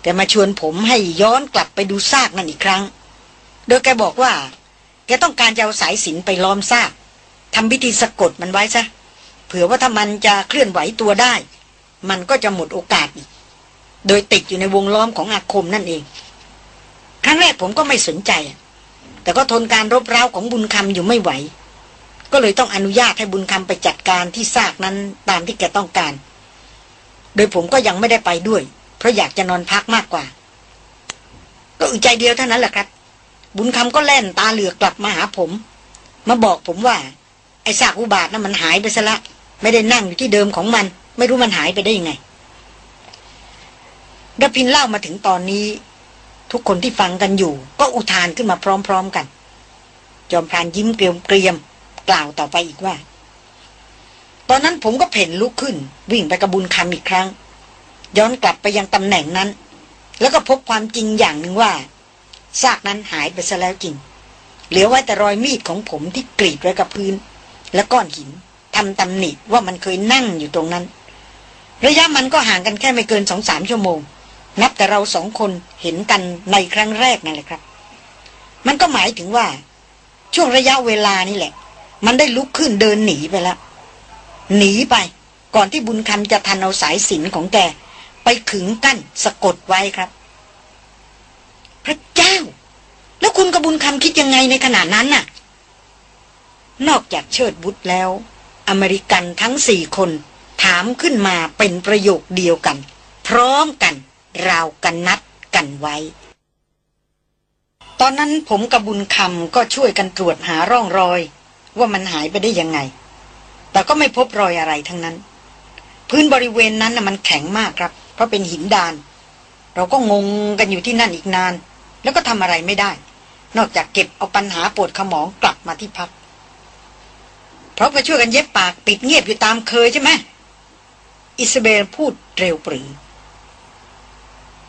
แกมาชวนผมให้ย้อนกลับไปดูซากนั่นอีกครั้ง โดยแกบอกว่า แกต้องการจะเอาสายสินไปล้อมซากทำพิธีสะกดมันไว้ซะ เผื่อว่าถ้ามันจะเคลื่อนไหวตัวได้ มันก็จะหมดโอกาสอีก โดยติดอยู่ในวงล้อมของอาคมนั่นเอง ครั้งแรกผมก็ไม่สนใจ แต่ก็ทนการรบเร้าของบุญคำอยู่ไม่ไหว ก็เลยต้องอนุญาตให้บุญคำไปจัดการที่ซากนั้นตามที่แกต้องการ โดยผมก็ยังไม่ได้ไปด้วย เพราะอยากจะนอนพักมากกว่า ก็อึใจเดียวเท่านั้นแหละครับ บุญคำก็แล่นตาเหลือกกลับมาหาผม มาบอกผมว่า ไอ้ซากอุบาทนั้นมันหายไปซะละไม่ได้นั่งอยู่ที่เดิมของมัน ไม่รู้มันหายไปได้ยังไงดพินเล่ามาถึงตอนนี้ ทุกคนที่ฟังกันอยู่ ก็อุทานขึ้นมาพร้อม ๆกัน จอมพรานยิ้มเกรียมเกล่าวต่อไปอีกว่า ตอนนั้นผมก็เพ่นลุกขึ้น วิ่งไปกระบุญคำอีกครั้ง ย้อนกลับไปยังตำแหน่งนั้น แล้วก็พบความจริงอย่างหนึ่งว่าซากนั้นหายไปซะแล้วจริง เหลือไว้แต่รอยมีดของผมที่กรีดไว้กับพื้น และก้อนหินทำตำหนิว่ามันเคยนั่งอยู่ตรงนั้น ระยะมันก็ห่างกันแค่ไม่เกินสองสามชั่วโมง นับแต่เราสองคนเห็นกันในครั้งแรกนั่นแหละครับ มันก็หมายถึงว่า ช่วงระยะเวลานี่แหละ มันได้ลุกขึ้นเดินหนีไปแล้วหนีไป ก่อนที่บุญคำจะทันเอาสายสินของแก ไปขึงกั้นสะกดไว้ครับ พระเจ้า แล้วคุณกับบุญคำคิดยังไงในขณะนั้นน่ะ นอกจากเชิดบุตรแล้ว อเมริกันทั้งสี่คน ถามขึ้นมาเป็นประโยคเดียวกัน พร้อมกัน ราวกันนัดกันไว้ ตอนนั้นผมกับบุญคำก็ช่วยกันตรวจหาร่องรอย ว่ามันหายไปได้ยังไง แต่ก็ไม่พบรอยอะไรทั้งนั้น พื้นบริเวณนั้นน่ะมันแข็งมากครับ เพราะเป็นหินดาน เราก็งงกันอยู่ที่นั่นอีกนาน แล้วก็ทำอะไรไม่ได้ นอกจากเก็บเอาปัญหาปวดขมองกลับมาที่พักเพราะไปช่วยกันเย็บปากปิดเงียบอยู่ตามเคยใช่ไหมอิสเบลพูดเร็วปรื๋อ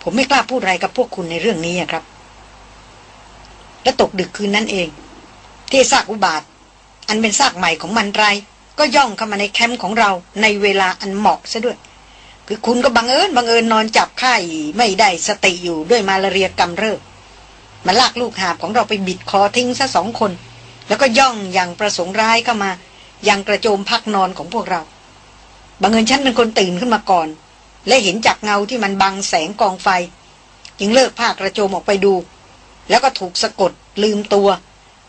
ผมไม่กล้าพูดอะไรกับพวกคุณในเรื่องนี้ครับ และตกดึกคืนนั้นเอง ที่ซากอุบาทว์ อันเป็นซากใหม่ของมันไร ก็ย่องเข้ามาในแคมป์ของเราในเวลาอันเหมาะซะด้วย คือคุณก็บังเอิญบังเอิญนอนจับไข้ไม่ได้สติอยู่ด้วยมาลาเรียกำเริบมาลากลูกหาบของเราไปบิดคอทิ้งซะสองคน แล้วก็ย่องอย่างประสงค์ร้ายเข้ามายังกระโจมพักนอนของพวกเราบังเอิญฉันเป็นคนตื่นขึ้นมาก่อน และเห็นจากเงาที่มันบังแสงกองไฟ จึงเลิกผ้ากระโจมออกไปดู แล้วก็ถูกสะกดลืมตัว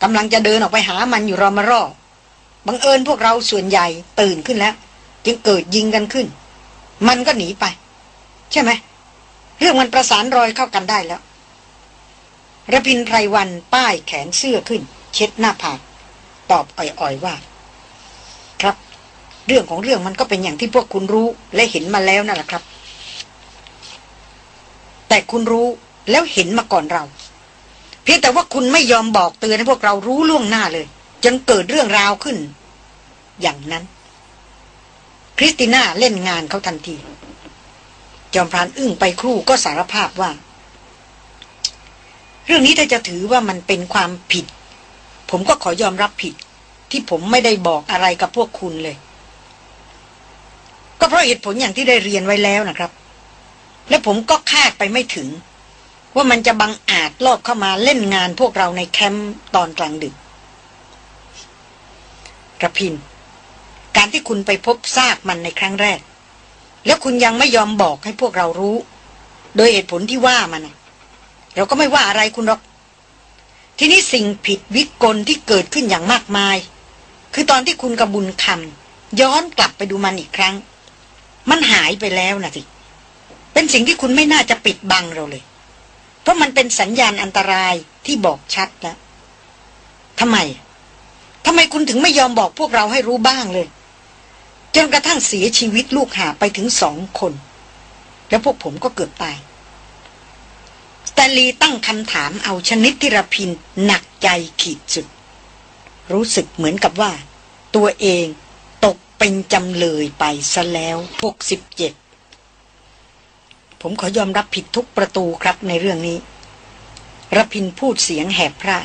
กำลังจะเดินออกไปหามันอยู่รอมารอบังเอิญพวกเราส่วนใหญ่ตื่นขึ้นแล้ว จึงเกิดยิงกันขึ้น มันก็หนีไป ใช่ไหม เรื่องมันประสานรอยเข้ากันได้แล้วระพินไพรวันป้ายแขนเสื้อขึ้น เช็ดหน้าผากตอบอ่อยๆว่า ครับ เรื่องของเรื่องมันก็เป็นอย่างที่พวกคุณรู้และเห็นมาแล้วนั่นแหละครับ แต่คุณรู้แล้วเห็นมาก่อนเรา พียงแต่ว่าคุณไม่ยอมบอกเตือนให้พวกเรารู้ล่วงหน้าเลย จนเกิดเรื่องราวขึ้น อย่างนั้น คริสติน่าเล่นงานเขาทันที จอมพรานอึ้งไปครู่ก็สารภาพว่า เรื่องนี้ถ้าจะถือว่ามันเป็นความผิด ผมก็ขอยอมรับผิด ที่ผมไม่ได้บอกอะไรกับพวกคุณเลย ก็เพราะเหตุผลอย่างที่ได้เรียนไว้แล้วนะครับ และผมก็คาดไปไม่ถึง ว่ามันจะบังอาจลอบเข้ามาเล่นงานพวกเราในแคมป์ตอนกลางดึกกระพิน การที่คุณไปพบซากมันในครั้งแรก แล้วคุณยังไม่ยอมบอกให้พวกเรารู้ โดยเหตุผลที่ว่ามันเราก็ไม่ว่าอะไรคุณหรอก ทีนี้สิ่งผิดวิกลที่เกิดขึ้นอย่างมากมาย คือตอนที่คุณกระบุญคำย้อนกลับไปดูมันอีกครั้ง มันหายไปแล้วนะสิเป็นสิ่งที่คุณไม่น่าจะปิดบังเราเลย ราะมันเป็นสัญญาณอันตรายที่บอกชัดแล้วทำไมทำไมคุณถึงไม่ยอมบอกพวกเราให้รู้บ้างเลย จนกระทั่งเสียชีวิตลูกหาไปถึงสองคน แล้วพวกผมก็เกือบตายสแตลีตั้งคำถามเอาชนิดที่ระพินหนักใจขีดสุด รู้สึกเหมือนกับว่า ตัวเองตกเป็นจำเลยไปซะแล้วหกสิบเจ็ด ผมขอยอมรับผิดทุกประตูครับในเรื่องนี้ระพินพูดเสียงแหบพร่า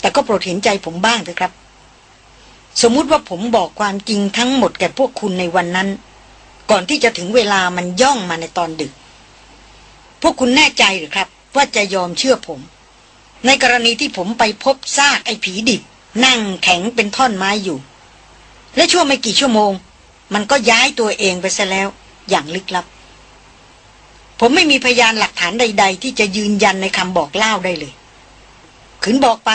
แต่ก็โปรดเห็นใจผมบ้างเถอะครับ สมมุติว่าผมบอกความจริงทั้งหมดแก่พวกคุณในวันนั้น ก่อนที่จะถึงเวลามันย่องมาในตอนดึก พวกคุณแน่ใจหรือครับ ว่าจะยอมเชื่อผม ในกรณีที่ผมไปพบซากไอ้ผีดิบ นั่งแข็งเป็นท่อนไม้อยู่ และช่วงไม่กี่ชั่วโมง มันก็ย้ายตัวเองไปซะแล้ว อย่างลึกลับ ผมไม่มีพยานหลักฐานใด ๆ ที่จะยืนยันในคำบอกเล่าได้เลย ขืนบอกไป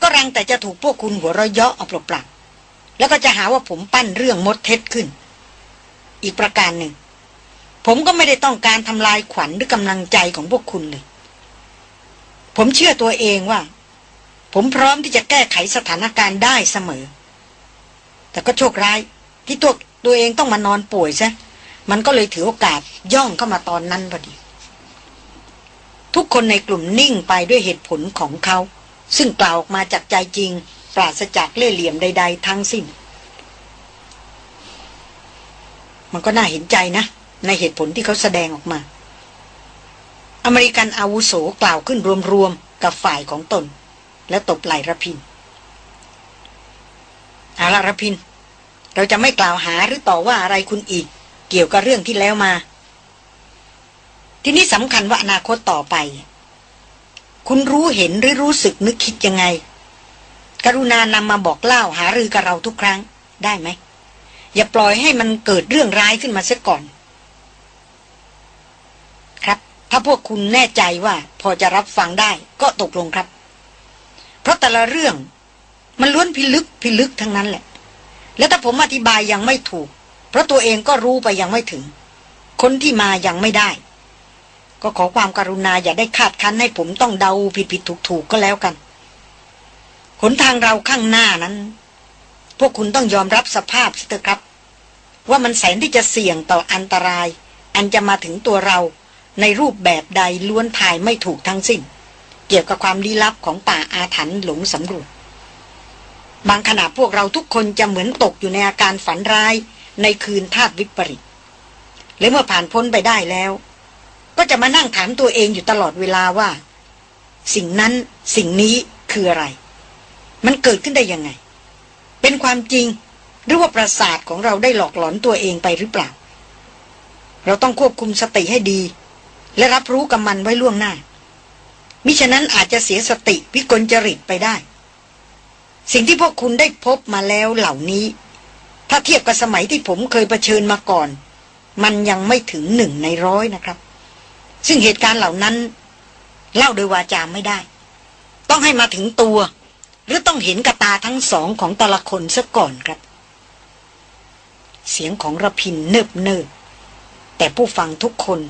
ก็รังแต่จะถูกพวกคุณหัวเราะเยาะเอาเปล่าๆแล้วก็จะหาว่าผมปั้นเรื่องมดเท็จขึ้น อีกประการหนึ่ง ผมก็ไม่ได้ต้องการทำลายขวัญหรือกำลังใจของพวกคุณเลย ผมเชื่อตัวเองว่า ผมพร้อมที่จะแก้ไขสถานการณ์ได้เสมอ แต่ก็โชคร้ายที่ตัวตัวเองต้องมานอนป่วยซะ มันก็เลยถือโอกาสย่องเข้ามาตอนนั้นพอดี ทุกคนในกลุ่มนิ่งไปด้วยเหตุผลของเขา ซึ่งกล่าวออกมาจากใจจริง ปราศจากเล่ห์เหลี่ยมใด ๆ ทั้งสิ้น มันก็น่าเห็นใจนะ ในเหตุผลที่เขาแสดงออกมา อเมริกันอาวุโสกล่าวขึ้นรวมๆกับฝ่ายของตน แล้วตบไหล่ระพินเอาละระพิน เราจะไม่กล่าวหาหรือต่อว่าอะไรคุณอีก เกี่ยวกับเรื่องที่แล้วมา ทีนี้สำคัญว่าอนาคตต่อไป คุณรู้เห็นหรือรู้สึกนึกคิดยังไง กรุณานำมาบอกเล่าหารือกับเราทุกครั้งได้ไหม อย่าปล่อยให้มันเกิดเรื่องร้ายขึ้นมาเสียก่อน ครับ ถ้าพวกคุณแน่ใจว่า พอจะรับฟังได้ก็ตกลงครับ เพราะแต่ละเรื่องมันล้วนพิลึกพิลึกทั้งนั้นแหละ แล้วถ้าผมอธิบายยังไม่ถูก เพราะตัวเองก็รู้ไปยังไม่ถึง คนที่มายังไม่ได้ ก็ขอความการุณาอย่าได้คาดคั้นให้ผมต้องเดาผิดผิดถูกถูกก็แล้วกันหนทางเราข้างหน้านั้น พวกคุณต้องยอมรับสภาพสิเถอะครับ ว่ามันแสนที่จะเสี่ยงต่ออันตราย อันจะมาถึงตัวเราในรูปแบบใดล้วนทายไม่ถูกทั้งสิ้น เกี่ยวกับความลี้ลับของป่าอาถรรพ์หลงสำรวจบางขณะพวกเราทุกคนจะเหมือนตกอยู่ในอาการฝันร้าย ในคืนธาตุวิปริต และเมื่อผ่านพ้นไปได้แล้ว ก็จะมานั่งถามตัวเองอยู่ตลอดเวลาว่า สิ่งนั้นสิ่งนี้คืออะไร มันเกิดขึ้นได้ยังไง เป็นความจริงหรือว่าประสาทของเราได้หลอกหลอนตัวเองไปหรือเปล่า เราต้องควบคุมสติให้ดี และรับรู้กับมันไว้ล่วงหน้า มิฉะนั้นอาจจะเสียสติวิกลจริตไปได้ สิ่งที่พวกคุณได้พบมาแล้วเหล่านี้ ถ้าเทียบกับสมัยที่ผมเคยเผชิญมาก่อน มันยังไม่ถึงหนึ่งในร้อยนะครับ ซึ่งเหตุการณ์เหล่านั้น เล่าโดยวาจาไม่ได้ ต้องให้มาถึงตัว หรือต้องเห็นกับตาทั้งสองของแต่ละคนซะก่อนครับ เสียงของระพินเนิบเนิบแต่ผู้ฟังทุกคน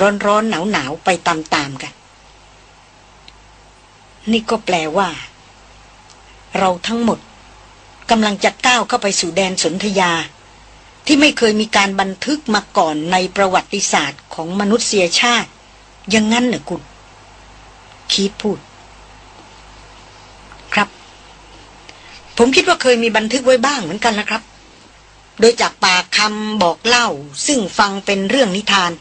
ร้อนร้อนหนาวหนาวไปตามๆกัน นี่ก็แปลว่า เราทั้งหมด กำลังจะก้าวเข้าไปสู่แดนสนธยา ที่ไม่เคยมีการบันทึกมาก่อนในประวัติศาสตร์ของมนุษยชาติยังงั้นเหรอคุณ คีดพูด ครับ ผมคิดว่าเคยมีบันทึกไว้บ้างเหมือนกันนะครับ โดยจากปากคำบอกเล่า ซึ่งฟังเป็นเรื่องนิทาน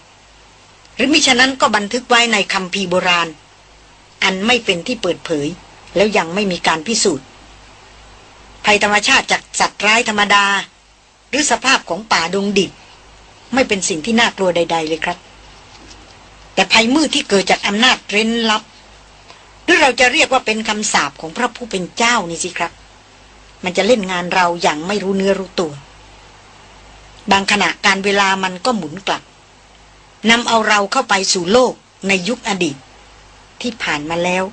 หรือมิฉะนั้นก็บันทึกไว้ในคำพีโบราณ อันไม่เป็นที่เปิดเผย แล้วยังไม่มีการพิสูจน์ ภัยธรรมชาติจากสัตว์ร้ายธรรมดา หรือสภาพของป่าดงดิบ ไม่เป็นสิ่งที่น่ากลัวใด ๆ เลยครับ แต่ภัยมืดที่เกิดจากอำนาจเร้นลับ หรือเราจะเรียกว่าเป็นคำสาปของพระผู้เป็นเจ้านี่สิครับ มันจะเล่นงานเราอย่างไม่รู้เนื้อรู้ตัว บางขณะการเวลามันก็หมุนกลับนำเอาเราเข้าไปสู่โลกในยุคอดีต ที่ผ่านมาแล้ว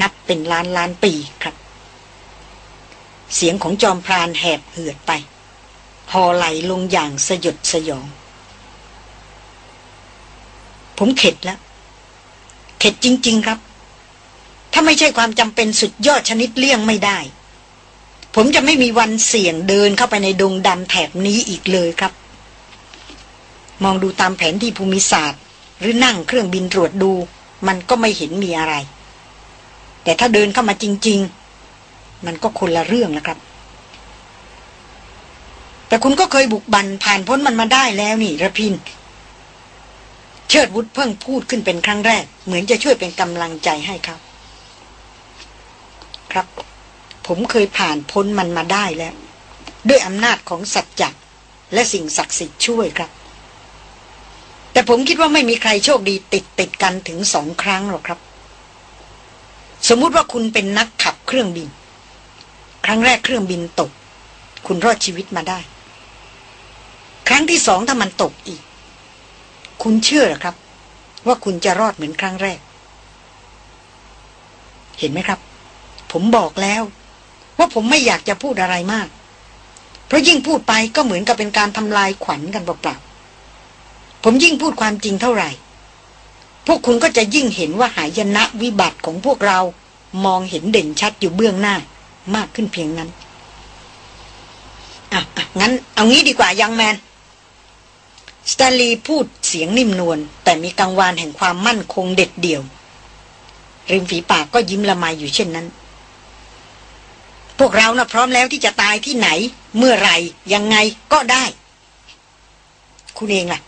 นับเป็นล้านล้านปีครับ เสียงของจอมพรานแหบเหือดไปหอไหลลงอย่างสยดสยอง ผมเข็ดแล้ว เข็ดจริง ๆ ครับ ถ้าไม่ใช่ความจำเป็นสุดยอดชนิดเลี่ยงไม่ได้ ผมจะไม่มีวันเสี่ยงเดินเข้าไปในดงดำแถบนี้อีกเลยครับ มองดูตามแผนที่ภูมิศาสตร์ หรือนั่งเครื่องบินตรวจดู มันก็ไม่เห็นมีอะไร แต่ถ้าเดินเข้ามาจริง ๆ มันก็คนละเรื่องนะครับ แต่คุณก็เคยบุกบันผ่านพ้นมันมาได้แล้วนี่ระพิน เชิดวุฒเพิ่งพูดขึ้นเป็นครั้งแรก เหมือนจะช่วยเป็นกำลังใจให้ครับ ครับ ผมเคยผ่านพ้นมันมาได้แล้ว ด้วยอำนาจของสัจจะและสิ่งศักดิ์สิทธิ์ช่วยครับ แต่ผมคิดว่าไม่มีใครโชคดีติดติดกันถึงสองครั้งหรอกครับ สมมุติว่าคุณเป็นนักขับเครื่องบิน ครั้งแรกเครื่องบินตก คุณรอดชีวิตมาได้ ครั้งที่สองถ้ามันตกอีก คุณเชื่อหรอครับ ว่าคุณจะรอดเหมือนครั้งแรก เห็นไหมครับ ผมบอกแล้ว ว่าผมไม่อยากจะพูดอะไรมาก เพราะยิ่งพูดไปก็เหมือนกับเป็นการทำลายขวัญกันเปล่าผมยิ่งพูดความจริงเท่าไหร่ พวกคุณก็จะยิ่งเห็นว่าหายนะวิบัติของพวกเรามองเห็นเด่นชัดอยู่เบื้องหน้า มากขึ้นเพียงนั้นอะงั้น เอางี้ดีกว่ายังแมนสตาลีพูดเสียงนิ่มนวลแต่มีกังวานแห่งความมั่นคงเด็ดเดี่ยว ริมฝีปากก็ยิ้มละไมอยู่เช่นนั้น พวกเรานะ่ะพร้อมแล้วที่จะตายที่ไหน เมื่อไหร่ยังไงก็ได้ คุณเองล่ะ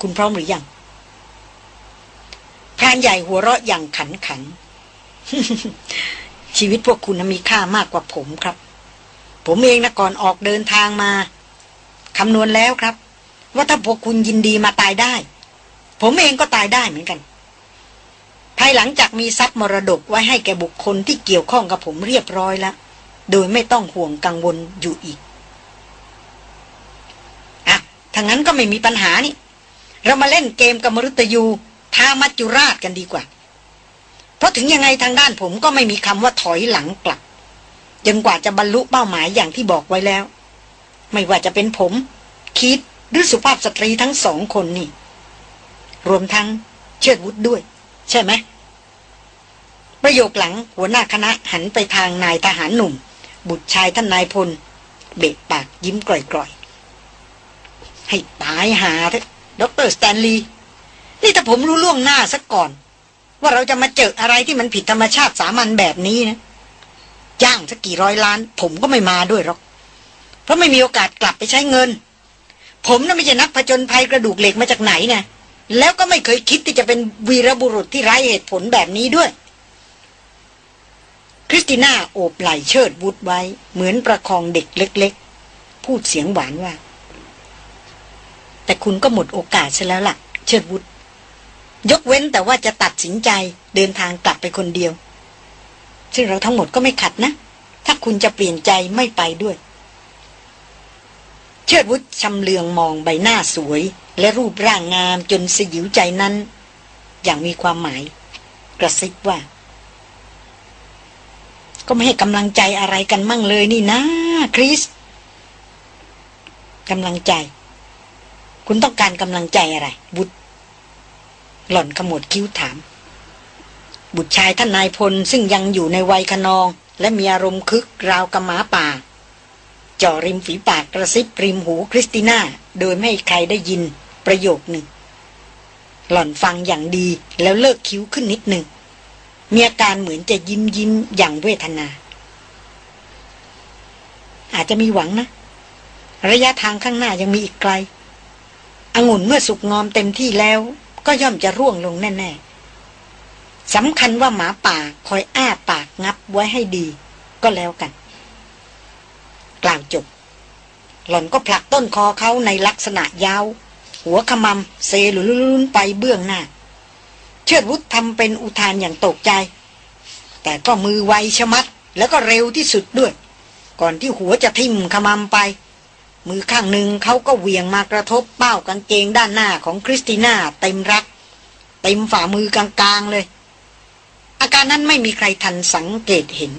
คุณพร้อมหรือยังพรานใหญ่หัวเราะอย่างขันขัน ชีวิตพวกคุณมีค่ามากกว่าผมครับ ผมเองนะก่อนออกเดินทางมาคำนวณแล้วครับ ว่าถ้าพวกคุณยินดีมาตายได้ ผมเองก็ตายได้เหมือนกัน ภายหลังจากมีทรัพย์มรดกไว้ให้แก่บุคคลที่เกี่ยวข้องกับผมเรียบร้อยแล้ว โดยไม่ต้องห่วงกังวลอยู่อีกอะถ้างั้นก็ไม่มีปัญหานี่ เรามาเล่นเกมกับมรุตยูทามัจจุราชกันดีกว่า เพราะถึงยังไงทางด้านผมก็ไม่มีคำว่าถอยหลังกลับจนกว่าจะบรรลุเป้าหมายอย่างที่บอกไว้แล้ว ไม่ว่าจะเป็นผม คิดหรือสุภาพสตรีทั้งสองคนนี่ รวมทั้งเชิดวุฒด้วย ใช่ไหมประโยคหลังหัวหน้าคณะหันไปทางนายทหารหนุ่ม บุตรชายท่านนายพล เบะปากยิ้มกร่อยๆ ให้ตายหาเถอะดรสแตนลีย์นี่ถ้าผมรู้ล่วงหน้าสักก่อน ว่าเราจะมาเจออะไรที่มันผิดธรรมชาติสามัญแบบนี้นะจ้างสักกี่ร้อยล้าน ผมก็ไม่มาด้วยหรอก เพราะไม่มีโอกาสกลับไปใช้เงิน ผมน่ะไม่ใช่นักผจญภัยกระดูกเหล็กมาจากไหนนะแล้วก็ไม่เคยคิดที่จะเป็นวีรบุรุษที่ไร้เหตุผลแบบนี้ด้วย คริสติน่าโอบไหล่เชิดวุฒไว้ เหมือนประคองเด็กเล็ก ๆ พูดเสียงหวานว่า แต่คุณก็หมดโอกาสซะแล้วล่ะ เชิดวุฒ ยกเว้นแต่ว่าจะตัดสินใจเดินทางกลับไปคนเดียว ซึ่งเราทั้งหมดก็ไม่ขัดนะ ถ้าคุณจะเปลี่ยนใจไม่ไปด้วย เชิดวุฒิชำเลืองมองใบหน้าสวย และรูปร่างงามจนสยิวใจนั้น อย่างมีความหมาย กระซิบว่า ก็ไม่ให้กำลังใจอะไรกันมั่งเลยนี่นะ คริสกำลังใจ คุณต้องการกำลังใจอะไร บุตร หล่อนขมวดคิ้วถาม บุตรชายท่านนายพลซึ่งยังอยู่ในวัยขนอง และมีอารมณ์คึกราวกระหมาป่าจ่อริมฝีปากกระซิบริมหูคริสติน่า โดยไม่ใครได้ยินประโยคหนึ่ง หล่อนฟังอย่างดีแล้วเลิกคิ้วขึ้นนิดหนึ่ง มีอาการเหมือนจะยิ้มยิ้มอย่างเวทนา อาจจะมีหวังนะ ระยะทางข้างหน้ายังมีอีกไกล องุ่นเมื่อสุกงอมเต็มที่แล้ว ก็ย่อมจะร่วงลงแน่ ๆสำคัญว่าหมาป่าคอยอ้าปากงับไว้ให้ดี ก็แล้วกัน กล่าวจบ หล่อนก็ผลักต้นคอเขาในลักษณะเย้า หัวขมำเซหลุนๆไปเบื้องหน้า เชิดวุฒทำเป็นอุทานอย่างตกใจ แต่ก็มือไวชะมัดแล้วก็เร็วที่สุดด้วย ก่อนที่หัวจะทิ่มขมำไป มือข้างหนึ่งเขาก็เหวี่ยงมากระทบเป้ากางเกงด้านหน้าของคริสติน่าเต็มรัก เต็มฝ่ามือกลางๆเลย อาการนั้นไม่มีใครทันสังเกตเห็น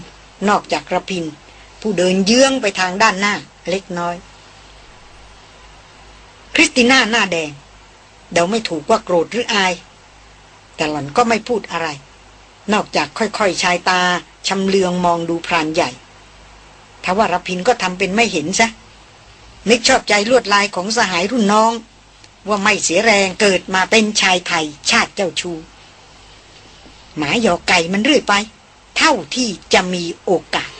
นอกจากกระพิน ผู้เดินเยื้องไปทางด้านหน้าเล็กน้อย คริสติน่าหน้าแดง เดาไม่ถูกว่าโกรธหรืออาย แต่หล่อนก็ไม่พูดอะไร นอกจากค่อยๆชายตาชำเลืองมองดูพรานใหญ่ทว่ารพินก็ทำเป็นไม่เห็นซะ นึกชอบใจลวดลายของสหายรุ่นน้อง ว่าไม่เสียแรงเกิดมาเป็นชายไทยชาติเจ้าชู หมาหยอกไก่มันเรื่อยไป เท่าที่จะมีโอกาส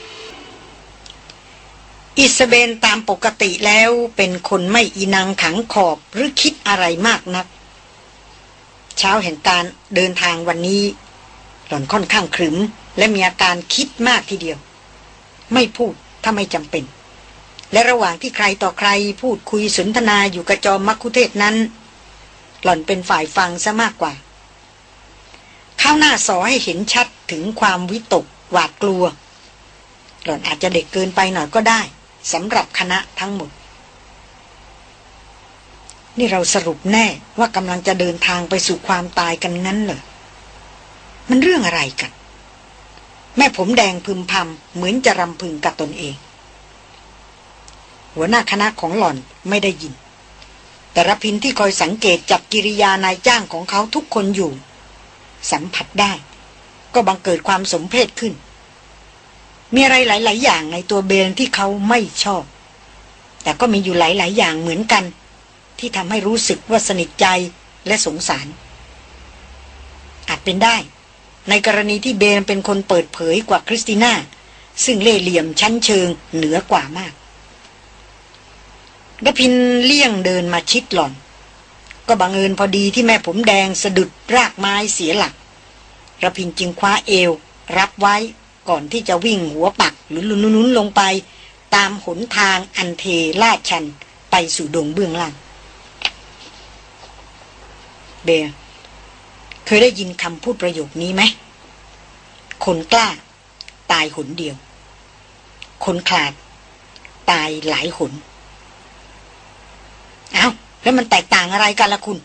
อิสเบนตามปกติแล้วเป็นคนไม่อีนังขังขอบหรือคิดอะไรมากนัก เช้าแห่งการเดินทางวันนี้ หล่อนค่อนข้างขรึม และมีอาการคิดมากทีเดียว ไม่พูดถ้าไม่จำเป็น และระหว่างที่ใครต่อใครพูดคุยสนทนาอยู่กระจอมมักคุเทศนั้น หล่อนเป็นฝ่ายฟังซะมากกว่า ข้าวหน้าสอให้เห็นชัดถึงความวิตกหวาดกลัว หล่อนอาจจะเด็กเกินไปหน่อยก็ได้สำหรับคณะทั้งหมด นี่เราสรุปแน่ว่ากำลังจะเดินทางไปสู่ความตายกันงั้นเหรอมันเรื่องอะไรกัน แม่ผมแดงพึมพำเหมือนจะรำพึงกับตนเอง หัวหน้าคณะของหล่อนไม่ได้ยิน แต่รพินที่คอยสังเกตจับกิริยานายจ้างของเขาทุกคนอยู่ สัมผัสได้ ก็บังเกิดความสมเพศขึ้น มีอะไรหลาย ๆ อย่างในตัวเบนที่เขาไม่ชอบ แต่ก็มีอยู่หลาย ๆ อย่างเหมือนกัน ที่ทำให้รู้สึกว่าสนิทใจและสงสาร อาจเป็นได้ ในกรณีที่เบนเป็นคนเปิดเผยกว่าคริสติน่าซึ่งเล่เหลี่ยมชั้นเชิงเหนือกว่ามาก ระพินเลี่ยงเดินมาชิดหล่อน ก็บังเอิญพอดีที่แม่ผมแดงสะดุดรากไม้เสียหลักระพินจึงคว้าเอว รับไว้ก่อนที่จะวิ่งหัวปักหรือลุนุนลงไป ตามหนทางอันเทลาดชันไปสู่ดงเบื้องล่าง เบยเคยได้ยินคำพูดประโยคนี้ไหม คนกล้า ตายหนเดียว คนขาด ตายหลายหน เอาแล้วมันแตกต่างอะไรกันละคุณ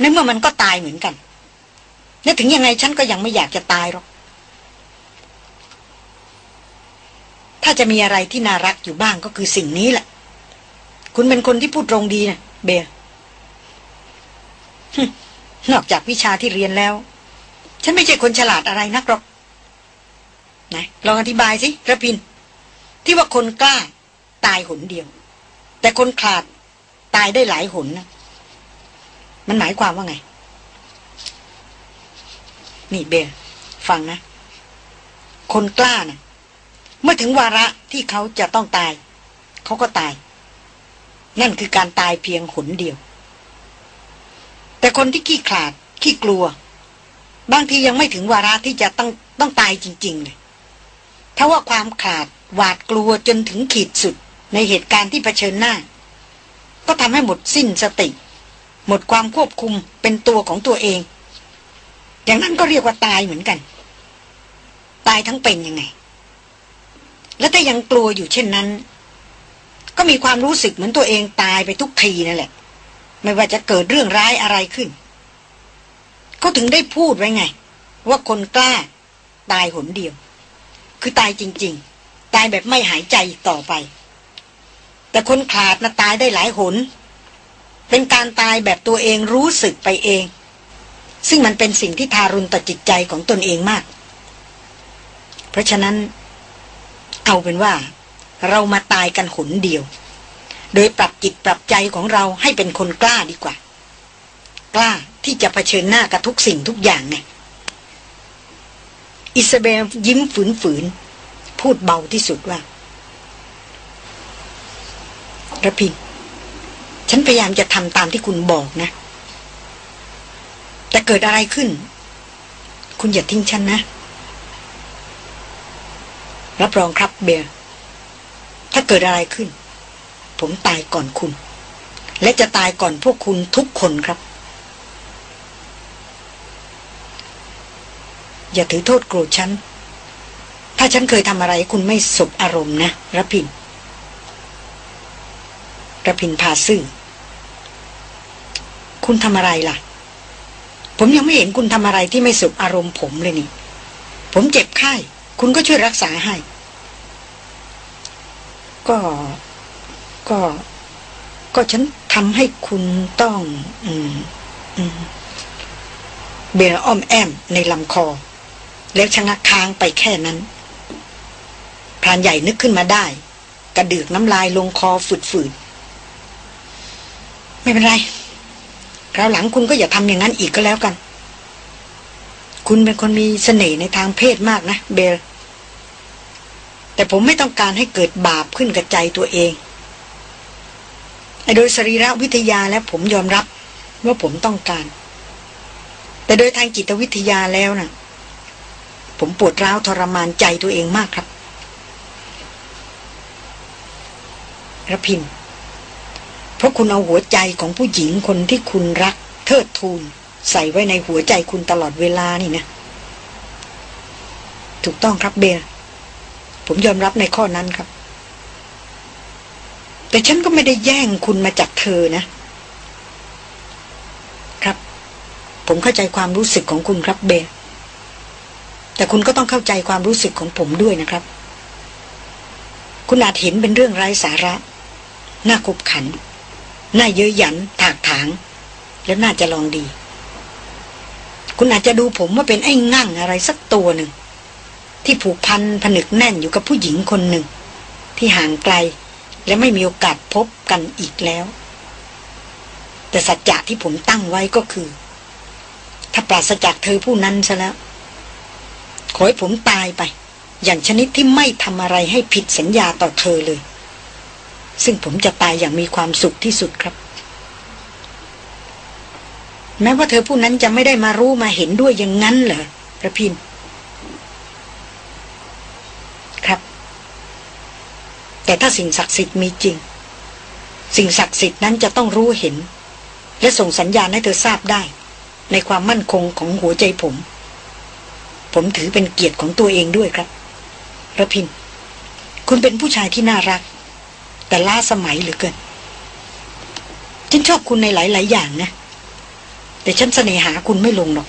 ในเมื่อมันก็ตายเหมือนกันนึกถึงยังไงฉันก็ยังไม่อยากจะตายหรอก ถ้าจะมีอะไรที่น่ารักอยู่บ้างก็คือสิ่งนี้แหละ คุณเป็นคนที่พูดตรงดีนะเบียนอกจากวิชาที่เรียนแล้ว ฉันไม่ใช่คนฉลาดอะไรนักหรอกไหนลองอธิบายสิระพิน ที่ว่าคนกล้า ตายหนเดียว แต่คนขาด ตายได้หลายหนนะมันหมายความว่าไง นี่เบียฟังนะ คนกล้านะ่ะ เมื่อถึงวาระที่เขาจะต้องตาย เขาก็ตาย นั่นคือการตายเพียงหนเดียว แต่คนที่ขี้ขลาด ขี้กลัว บางทียังไม่ถึงวาระที่จะต้องต้องตายจริง ๆ เลยถ้าว่าความขาดหวาดกลัวจนถึงขีดสุดในเหตุการณ์ที่เผชิญหน้า ก็ทำให้หมดสิ้นสติ หมดความควบคุมเป็นตัวของตัวเอง อย่างนั้นก็เรียกว่าตายเหมือนกัน ตายทั้งเป็นยังไง แล้วถ้ายังกลัวอยู่เช่นนั้น ก็มีความรู้สึกเหมือนตัวเองตายไปทุกทีนั่นแหละ ไม่ว่าจะเกิดเรื่องร้ายอะไรขึ้นเขาถึงได้พูดไว้ไง ว่าคนกล้า ตายหนเดียว คือตายจริง ๆ ตายแบบไม่หายใจต่อไป แต่คนขาดนะตายได้หลายหน เป็นการตายแบบตัวเองรู้สึกไปเอง ซึ่งมันเป็นสิ่งที่ทารุณต่อจิตใจของตนเองมาก เพราะฉะนั้น เอาเป็นว่า เรามาตายกันหนเดียว โดยปรับจิตปรับใจของเราให้เป็นคนกล้าดีกว่า กล้าที่จะะเผชิญหน้ากับทุกสิ่งทุกอย่างไงอิซาเบลยิ้มฝืนๆพูดเบาที่สุดว่า ระพินฉันพยายามจะทำตามที่คุณบอกนะ แต่เกิดอะไรขึ้น คุณอย่าทิ้งฉันนะ รับรองครับเบียร์ถ้าเกิดอะไรขึ้น ผมตายก่อนคุณ และจะตายก่อนพวกคุณทุกคนครับ อย่าถือโทษโกรธฉัน ถ้าฉันเคยทำอะไรคุณไม่สบอารมณ์นะระพิน ระพินพาซื่อคุณทำอะไรล่ะ ผมยังไม่เห็นคุณทำอะไรที่ไม่สุบอารมณ์ผมเลยนี่ ผมเจ็บไข้ คุณก็ช่วยรักษาให้ ก็ ก็ ก็ฉันทำให้คุณต้อง อืม อืม เบลอ้อมแอมในลำคอ แล้วชะงักค้างไปแค่นั้นพรานใหญ่นึกขึ้นมาได้ กระดือกน้ำลายลงคอฝืด ไม่เป็นไร คราวหลังคุณก็อย่าทำอย่างนั้นอีกก็แล้วกัน คุณเป็นคนมีเสน่ห์ในทางเพศมากนะ เบล แต่ผมไม่ต้องการให้เกิดบาปขึ้นกับใจตัวเองไอ้โดยสรีระวิทยาแล้วผมยอมรับว่าผมต้องการ แต่โดยทางจิตวิทยาแล้วนะ่ะ ผมปวดร้าวทรมานใจตัวเองมากครับระพิน เพราะคุณเอาหัวใจของผู้หญิงคนที่คุณรัก เทิดทูนใส่ไว้ในหัวใจคุณตลอดเวลานี่นะ ถูกต้องครับเบลผมยอมรับในข้อนั้นครับ แต่ฉันก็ไม่ได้แย่งคุณมาจากเธอนะ ครับ ผมเข้าใจความรู้สึกของคุณครับเบลแต่คุณก็ต้องเข้าใจความรู้สึกของผมด้วยนะครับ คุณอาจเห็นเป็นเรื่องไร้สาระ น่าขบขัน น่าเย้ยหยันถากถาง แล้วน่าจะลองดี คุณอาจจะดูผมว่าเป็นไอ้งั่งอะไรสักตัวหนึ่ง ที่ผูกพันผนึกแน่นอยู่กับผู้หญิงคนหนึ่ง ที่ห่างไกลและไม่มีโอกาสพบกันอีกแล้ว แต่สัจจะที่ผมตั้งไว้ก็คือ ถ้าปราศจากเธอผู้นั้นซะแล้ว ขอให้ผมตายไป อย่างชนิดที่ไม่ทำอะไรให้ผิดสัญญาต่อเธอเลย ซึ่งผมจะตายอย่างมีความสุขที่สุดครับ แม้ว่าเธอผู้นั้นจะไม่ได้มารู้มาเห็นด้วยอย่างนั้นเหรอพระพิน ครับ แต่ถ้าสิ่งศักดิ์สิทธิ์มีจริง สิ่งศักดิ์สิทธิ์นั้นจะต้องรู้เห็น และส่งสัญญาณให้เธอทราบได้ ในความมั่นคงของหัวใจผม ผมถือเป็นเกียรติของตัวเองด้วยครับระพิน คุณเป็นผู้ชายที่น่ารัก แต่ล้าสมัยเหลือเกิน ฉันชอบคุณในหลาย ๆ อย่างนะ แต่ฉันเสน่หาคุณไม่ลงหรอก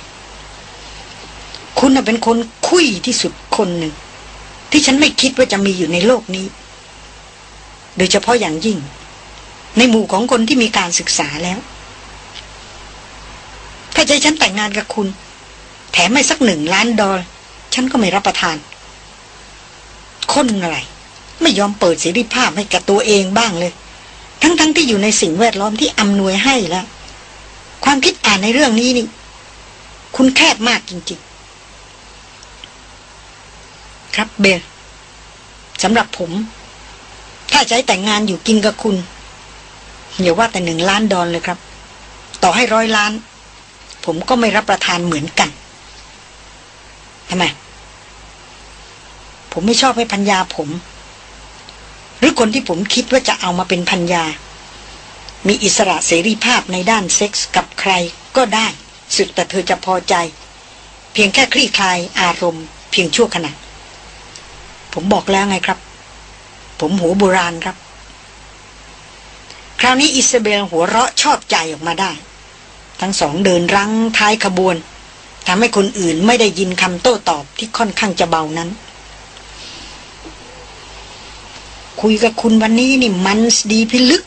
คุณน่ะเป็นคนคุยที่สุดคนหนึ่ง ที่ฉันไม่คิดว่าจะมีอยู่ในโลกนี้ โดยเฉพาะอย่างยิ่ง ในหมู่ของคนที่มีการศึกษาแล้ว ถ้าใจฉันแต่งงานกับคุณ แถมไม่สักหนึ่งล้านดอลฉันก็ไม่รับประทาน คนอะไร ไม่ยอมเปิดเสรีภาพให้กับตัวเองบ้างเลย ทั้งๆทที่อยู่ในสิ่งแวดล้อมที่อำนวยให้แล้ว ความคิดอ่านในเรื่องนี้นี่ คุณแคบมากจริง ๆ ครับเบลสำหรับผม ถ้าใช้แต่งงานอยู่กินกับคุณอย่าว่าแต่หนึ่งล้านดอลเลยครับ ต่อให้ร้อยล้าน ผมก็ไม่รับประทานเหมือนกันทำไมผมไม่ชอบให้พัญญาผม รือคนที่ผมคิดว่าจะเอามาเป็นพัญญามีอิสระเสรีภาพในด้านเซ็กส์กับใครก็ได้ สุดแต่เธอจะพอใจ เพียงแค่คลี่คลายอารมณ์ เพียงชั่วขณะ ผมบอกแล้วไงครับ ผมหัวโบราณครับ คราวนี้อิซาเบลหัวเราะชอบใจออกมาได้ ทั้งสองเดินรั้งท้ายขบวนทำให้คนอื่นไม่ได้ยินคำโต้ตอบที่ค่อนข้างจะเบานั้น คุยกับคุณวันนี้นี่มันดีพิลึก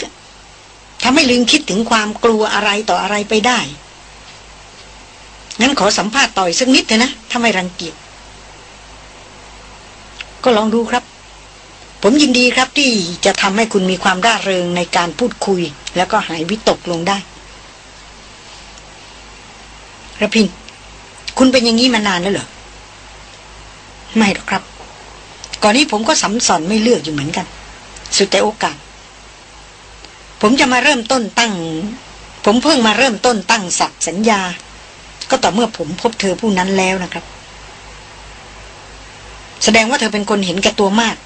ทำให้ลืมคิดถึงความกลัวอะไรต่ออะไรไปได้ งั้นขอสัมภาษณ์ต่อยสักนิดเถอะนะถ้าไม่รังเกียจก็ลองดูครับ ผมยินดีครับที่จะทำให้คุณมีความร่าเริงในการพูดคุย แล้วก็หายวิตกลงได้ระพิน คุณเป็นอย่างนี้มานานแล้วเหรอ ไม่หรอกครับ ก่อนนี้ผมก็สัมสอนไม่เลือกอยู่เหมือนกัน สุดแต่โอกาส ผมจะมาเริ่มต้นตั้ง ผมเพิ่งมาเริ่มต้นตั้งสัตว์สัญญา ก็ต่อเมื่อผมพบเธอผู้นั้นแล้วนะครับ แสดงว่าเธอเป็นคนเห็นแก่ตัวมาก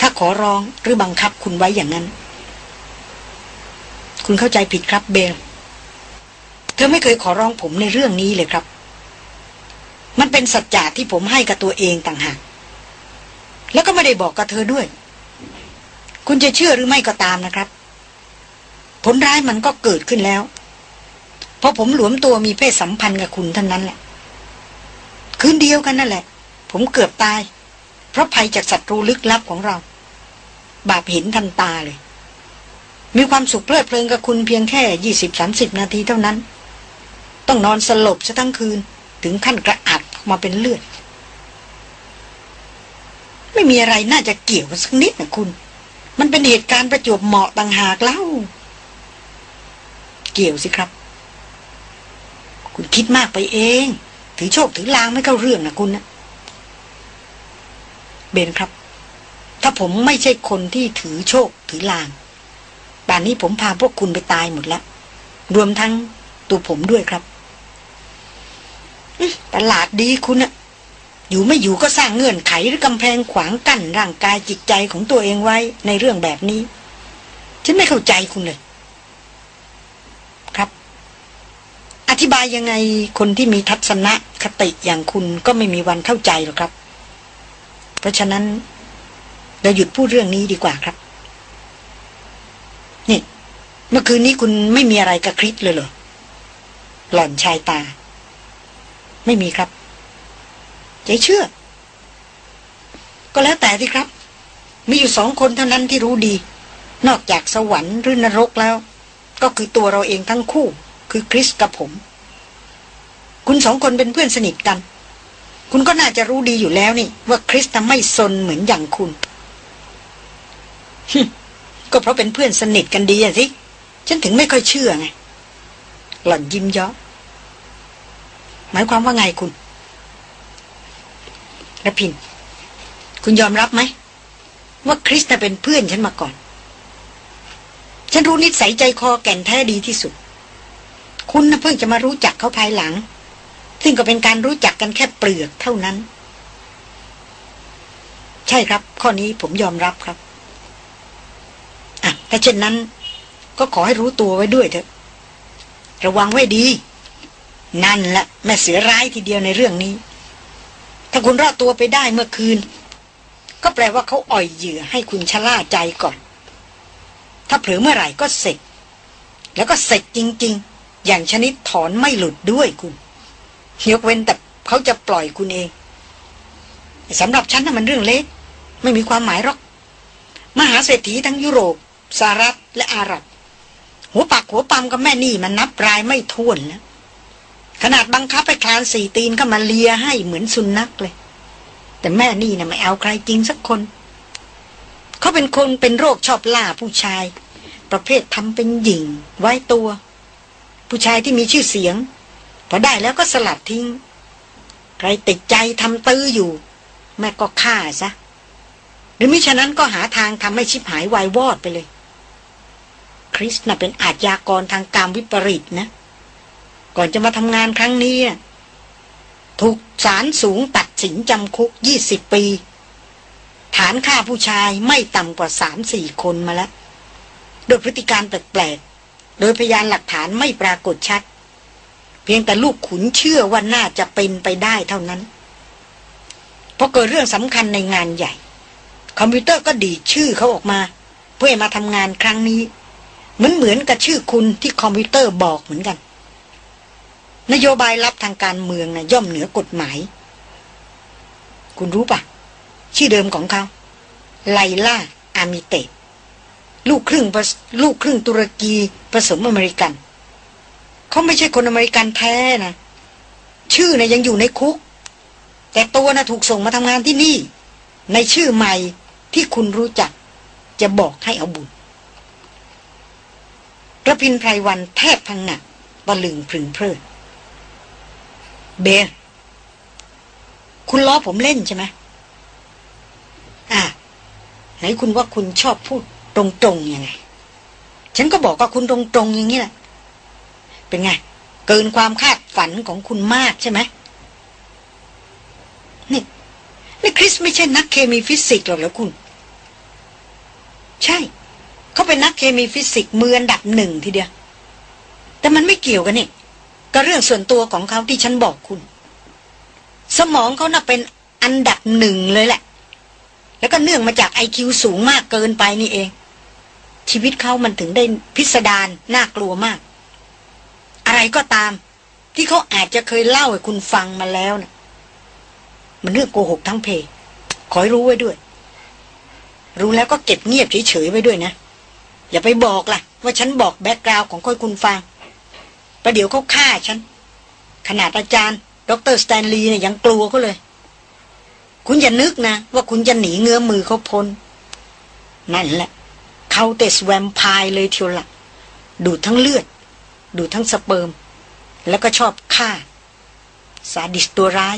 ถ้าขอร้องหรือบังคับคุณไว้อย่างนั้น คุณเข้าใจผิดครับเบลเธอไม่เคยขอร้องผมในเรื่องนี้เลยครับ มันเป็นสัจจะที่ผมให้กับตัวเองต่างหาก แล้วก็ไม่ได้บอกกับเธอด้วย คุณจะเชื่อหรือไม่ก็ตามนะครับ ผลร้ายมันก็เกิดขึ้นแล้ว เพราะผมหลวมตัวมีเพศสัมพันธ์กับคุณท่านนั้นแหละ คืนเดียวกันนั่นแหละ ผมเกือบตาย เพราะภัยจากศัตรูลึกลับของเรา บาปเห็นทันตาเลย มีความสุขเพลิดเพลินกับคุณเพียงแค่ยี่สิบสามสิบนาทีเท่านั้น ต้องนอนสลบซะทั้งคืนถึงขั้นกระอักมาเป็นเลือด ไม่มีอะไรน่าจะเกี่ยวกันสักนิดนะคุณ มันเป็นเหตุการณ์ประจวบเหมาะต่างหากเล่า เกี่ยวสิครับ คุณคิดมากไปเอง ถือโชคถือลางไม่เข้าเรื่องนะคุณนะเบนครับ ถ้าผมไม่ใช่คนที่ถือโชคถือลางป่านนี้ผมพาพวกคุณไปตายหมดแล้ว รวมทั้งตัวผมด้วยครับตลาดดีคุณอะ อยู่ไม่อยู่ก็สร้างเงื่อนไขหรือกำแพงขวางกั้นร่างกายจิตใจของตัวเองไว้ในเรื่องแบบนี้ ฉันไม่เข้าใจคุณเลย ครับ อธิบายยังไงคนที่มีทัศนคติอย่างคุณก็ไม่มีวันเข้าใจหรอกครับ เพราะฉะนั้น เราหยุดพูดเรื่องนี้ดีกว่าครับ นี่ เมื่อคืนนี้คุณไม่มีอะไรกับคริสเลยเหรอหล่อนชายตา ไม่มีครับ ใจเชื่อ ก็แล้วแต่ที่ครับ มีอยู่สองคนเท่านั้นที่รู้ดี นอกจากสวรรค์หรือนรกแล้ว ก็คือตัวเราเองทั้งคู่ คือคริสกับผม คุณสองคนเป็นเพื่อนสนิทกัน คุณก็น่าจะรู้ดีอยู่แล้วนี่ ว่าคริสทำไม่สนเหมือนอย่างคุณก็เพราะเป็นเพื่อนสนิทกันดีอะสิฉันถึงไม่ค่อยเชื่อไง หล่อนยิ้มย้อหมายความว่าไงคุณ ระพิน คุณยอมรับไหม ว่าคริสตเป็นเพื่อนฉันมาก่อน ฉันรู้นิสัยใจคอแก่นแท้ดีที่สุด คุณนะเพิ่งจะมารู้จักเขาภายหลัง ซึ่งก็เป็นการรู้จักกันแค่เปลือกเท่านั้น ใช่ครับ ข้อนี้ผมยอมรับครับอะถ้าเช่นนั้น ก็ขอให้รู้ตัวไว้ด้วยเถอะ ระวังไว้ดี นั่นแหละแม่เสือร้ายทีเดียวในเรื่องนี้ ถ้าคุณรอดตัวไปได้เมื่อคืน ก็แปลว่าเขาอ่อยเหยื่อให้คุณชะล่าใจก่อน ถ้าเผลอเมื่อไหร่ก็เสร็จ แล้วก็เสร็จจริง ๆ อย่างชนิดถอนไม่หลุดด้วยคุณยกเว้นแต่เขาจะปล่อยคุณเองสำหรับฉันน่ะมันเรื่องเล็ก ไม่มีความหมายหรอก มหาเศรษฐีทั้งยุโรปสหรัฐและอาหรับ หัวปักหัวปั๊มกับแม่นี่มันนับรายไม่ท้วนแล้ว ขนาดบังคับให้คลานสี่ตีนเข้ามาเลียให้เหมือนสุนักเลย แต่แม่นี่นะไม่เอาใครจริงสักคน เขาเป็นคนเป็นโรคชอบล่าผู้ชาย ประเภททำเป็นหญิง ไว้ตัว ผู้ชายที่มีชื่อเสียง พอได้แล้วก็สลัดทิ้ง ใครติดใจทำตื้ออยู่ แม่ก็ฆ่าซะหรือมิฉะนั้นก็หาทางทำให้ชิบหายวายวอดไปเลย คริสน่ะเป็นอาชญากรทางการวิปริตนะ ก่อนจะมาทำงานครั้งนี้ ถูกศาลสูงตัดสินจำคุกยี่สิบปี ฐานฆ่าผู้ชายไม่ต่ำกว่าสามสี่คนมาแล้ว โดยพฤติการแปลกๆ โดยพยานหลักฐานไม่ปรากฏชัด เพียงแต่ลูกขุนเชื่อว่าน่าจะเป็นไปได้เท่านั้นพอเกิดเรื่องสำคัญในงานใหญ่ คอมพิวเตอร์ก็ดีชื่อเขาออกมา เพื่อมาทำงานครั้งนี้ เหมือนเหมือนกับชื่อคุณที่คอมพิวเตอร์บอกเหมือนกัน นโยบายลับทางการเมืองนะ่ะย่อมเหนือกฎหมาย คุณรู้ปะชื่อเดิมของเขา ไลล่า อามิเตลูกครึ่งลูกครึ่งตุรกีผสมอเมริกัน เขาไม่ใช่คนอเมริกันแท้นะ ชื่อนะ่ะยังอยู่ในคุก แต่ตัวนะ่ะถูกส่งมาทำงานที่นี่ ในชื่อใหม่ที่คุณรู้จัก จะบอกให้เอาบุญระพินไพรวันแทบพังหนักตะลึงพึงเพลิด เบลคุณล้อผมเล่นใช่ไหมอะไหนคุณว่าคุณชอบพูดตรงๆยังไง ฉันก็บอกกับคุณตรงๆอย่างนี้แหละ เป็นไง เกินความคาดฝันของคุณมากใช่ไหมนี่นี่คริสไม่ใช่นักเคมีฟิสิกส์หรอกแล้วคุณ ใช่ เขาเป็นนักเคมีฟิสิกส์มืออันดับหนึ่งทีเดียว แต่มันไม่เกี่ยวกันนี่ กับเรื่องส่วนตัวของเขาที่ฉันบอกคุณ สมองเขาน่ะเป็นอันดับหนึ่งเลยแหละ แล้วก็เนื่องมาจากไอคิวสูงมากเกินไปนี่เอง ชีวิตเขามันถึงได้พิสดารน่ากลัวมาก อะไรก็ตาม ที่เขาอาจจะเคยเล่าให้คุณฟังมาแล้วนะมันเรื่องโกหกทั้งเพขอให้รู้ไว้ด้วย รู้แล้วก็เก็บเงียบเฉยๆไว้ด้วยนะ อย่าไปบอกล่ะ ว่าฉันบอก background ของเขาให้คุณฟัง ประเดี๋ยวเขาฆ่าฉัน ขนาดอาจารย์ ดรสแตนลีย์เนี่ยยังกลัวเขาเลย คุณอย่านึกนะ ว่าคุณจะหนีเงื้อมือเขาพ้น นั่นแหละ countess vampire เลยเทียวละดูดทั้งเลือด ดูดทั้งสเปิร์ม แล้วก็ชอบฆ่า สาดิสตัวร้าย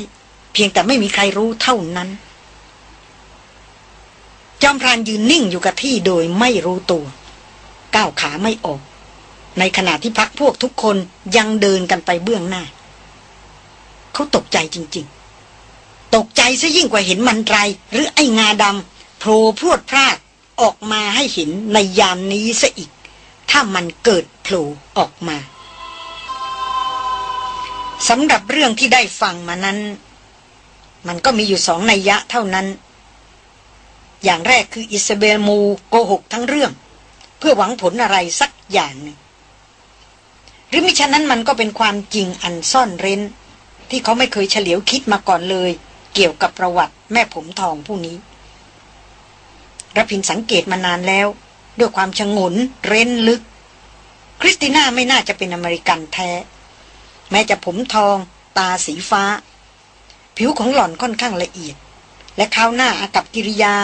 เพียงแต่ไม่มีใครรู้เท่านั้นจอมพรานยืนนิ่งอยู่กับที่โดยไม่รู้ตัว ก้าวขาไม่ออก ในขณะที่พักพวกทุกคนยังเดินกันไปเบื้องหน้า เขาตกใจจริง ๆ ตกใจซะยิ่งกว่าเห็นมันไร หรือไอ้งาดำโผล่พรวดพลาดออกมาให้เห็นในยามนี้ซะอีก ถ้ามันเกิดโผล่ออกมาสำหรับเรื่องที่ได้ฟังมานั้น มันก็มีอยู่สองนัยยะเท่านั้น อย่างแรกคืออิสเบลมูโกหกทั้งเรื่อง เพื่อหวังผลอะไรสักอย่างหนึ่ง หรือมิฉะนั้นมันก็เป็นความจริงอันซ่อนเร้น ที่เขาไม่เคยเฉลียวคิดมาก่อนเลย เกี่ยวกับประวัติแม่ผมทองผู้นี้รพินสังเกตมานานแล้ว ด้วยความชงนเร้นลึก คริสติน่าไม่น่าจะเป็นอเมริกันแท้ แม้จะผมทอง ตาสีฟ้า ผิวของหล่อนค่อนข้างละเอียด และข้าวหน้าอากับกิริยา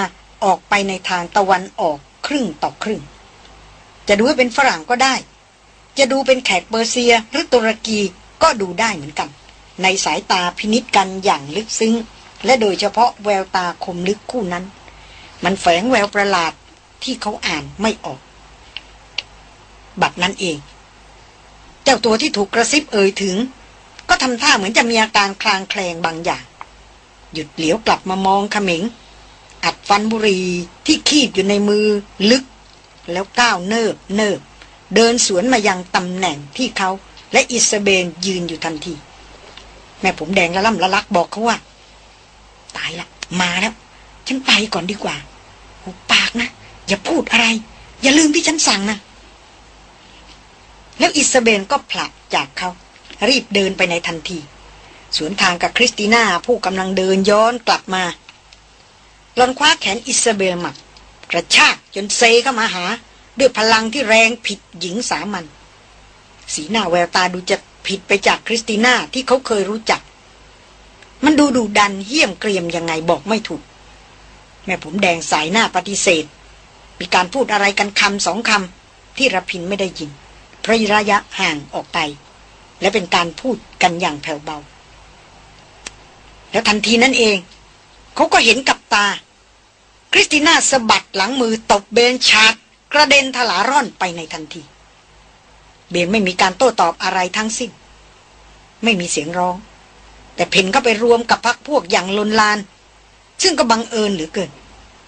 ออกไปในทางตะวันออกครึ่งต่อครึ่ง จะดูให้เป็นฝรั่งก็ได้ จะดูเป็นแขกเปอร์เซียหรือตุรกีก็ดูได้เหมือนกัน ในสายตาพินิษกันอย่างลึกซึ้ง และโดยเฉพาะแววตาคมลึกคู่นั้น มันแฝงแววประหลาดที่เขาอ่านไม่ออก บัดนั้นเอง เจ้าตัวที่ถูกกระซิบเอ่ยถึง ก็ทำท่าเหมือนจะมีอาการคลางแคลงบางอย่าง หยุดเหลียวกลับมามองขมิงอัดฟันบุรีที่คีบอยู่ในมือลึก แล้วก้าวเนิบเนิบ เดินสวนมายังตำแหน่งที่เขาและอิสเบนยืนอยู่ทันที แม่ผมแดงละล่ำละลักบอกเขาว่า ตายละมาแล้ว ฉันไปก่อนดีกว่าหุบปากนะ อย่าพูดอะไร อย่าลืมที่ฉันสั่งนะแล้วอิสเบลก็ผลักจากเขา รีบเดินไปในทันที สวนทางกับคริสติน่าผู้กำลังเดินย้อนกลับมาหล่อนคว้าแขนอิสเบลมากระชากจนเซเข้ามาหา ด้วยพลังที่แรงผิดหญิงสามัญสีหน้าแววตาดูจะผิดไปจากคริสติน่าที่เขาเคยรู้จัก มันดูดูดันเหี้ยมเกรียมยังไงบอกไม่ถูก แม่ผมแดงสายหน้าปฏิเสธ มีการพูดอะไรกันคำสองคำที่ระพินไม่ได้ยินเพราะระยะห่างออกไป และเป็นการพูดกันอย่างแผ่วเบา แล้วทันทีนั้นเอง เขาก็เห็นกับตา คริสติน่าสะบัดหลังมือตบเบนชาด กระเด็นถลาร่อนไปในทันที เบนไม่มีการโต้ตอบอะไรทั้งสิ้น ไม่มีเสียงร้อง แต่เบลก็ไปรวมกับพักพวกอย่างลนลาน ซึ่งก็บังเอิญเหลือเกิน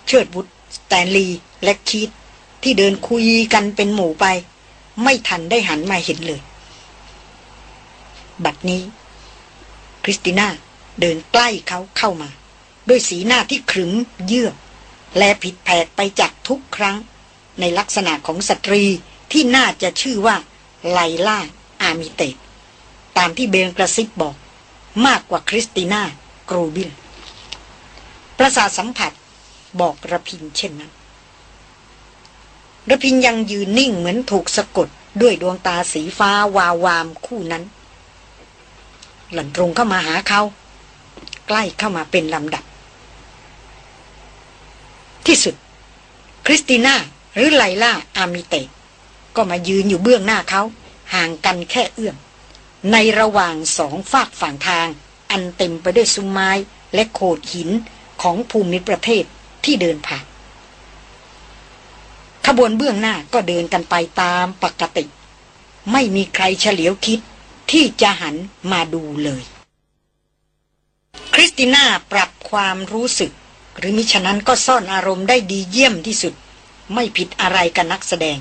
เชิดวุฒสแตนลีย์และคีตที่เดินคุยกันเป็นหมู่ไป ไม่ทันได้หันมาเห็นเลย บัดนี้ คริสติน่าเดินใกล้เขาเข้ามา ด้วยสีหน้าที่ขรึมเยือกและผิดแผกไปจากทุกครั้ง ในลักษณะของสตรีที่น่าจะชื่อว่าไลล่าอามิเตตามที่เบลกระซิบบอก มากกว่าคริสติน่ากรูบิล ประสาสัมผัสบอกระพินเช่นนั้นระพินยังยืนนิ่งเหมือนถูกสะกดด้วยดวงตาสีฟ้าวาวามคู่นั้น หล่นตรงเข้ามาหาเขา ใกล้เข้ามาเป็นลำดับ ที่สุด คริสติน่า หรือไลล่าอามิเตก็มายืนอยู่เบื้องหน้าเขา ห่างกันแค่เอื้อม ในระหว่างสองฝากฝั่งทาง อันเต็มไปด้วยซุ้มไม้และโขดหินของภูมิประเทศที่เดินผ่าน ขบวนเบื้องหน้าก็เดินกันไปตามปกติ ไม่มีใครเฉลียวคิดที่จะหันมาดูเลย คริสติน่าปรับความรู้สึก หรือมิฉะนั้นก็ซ่อนอารมณ์ได้ดีเยี่ยมที่สุด ไม่ผิดอะไรกับนักแสดง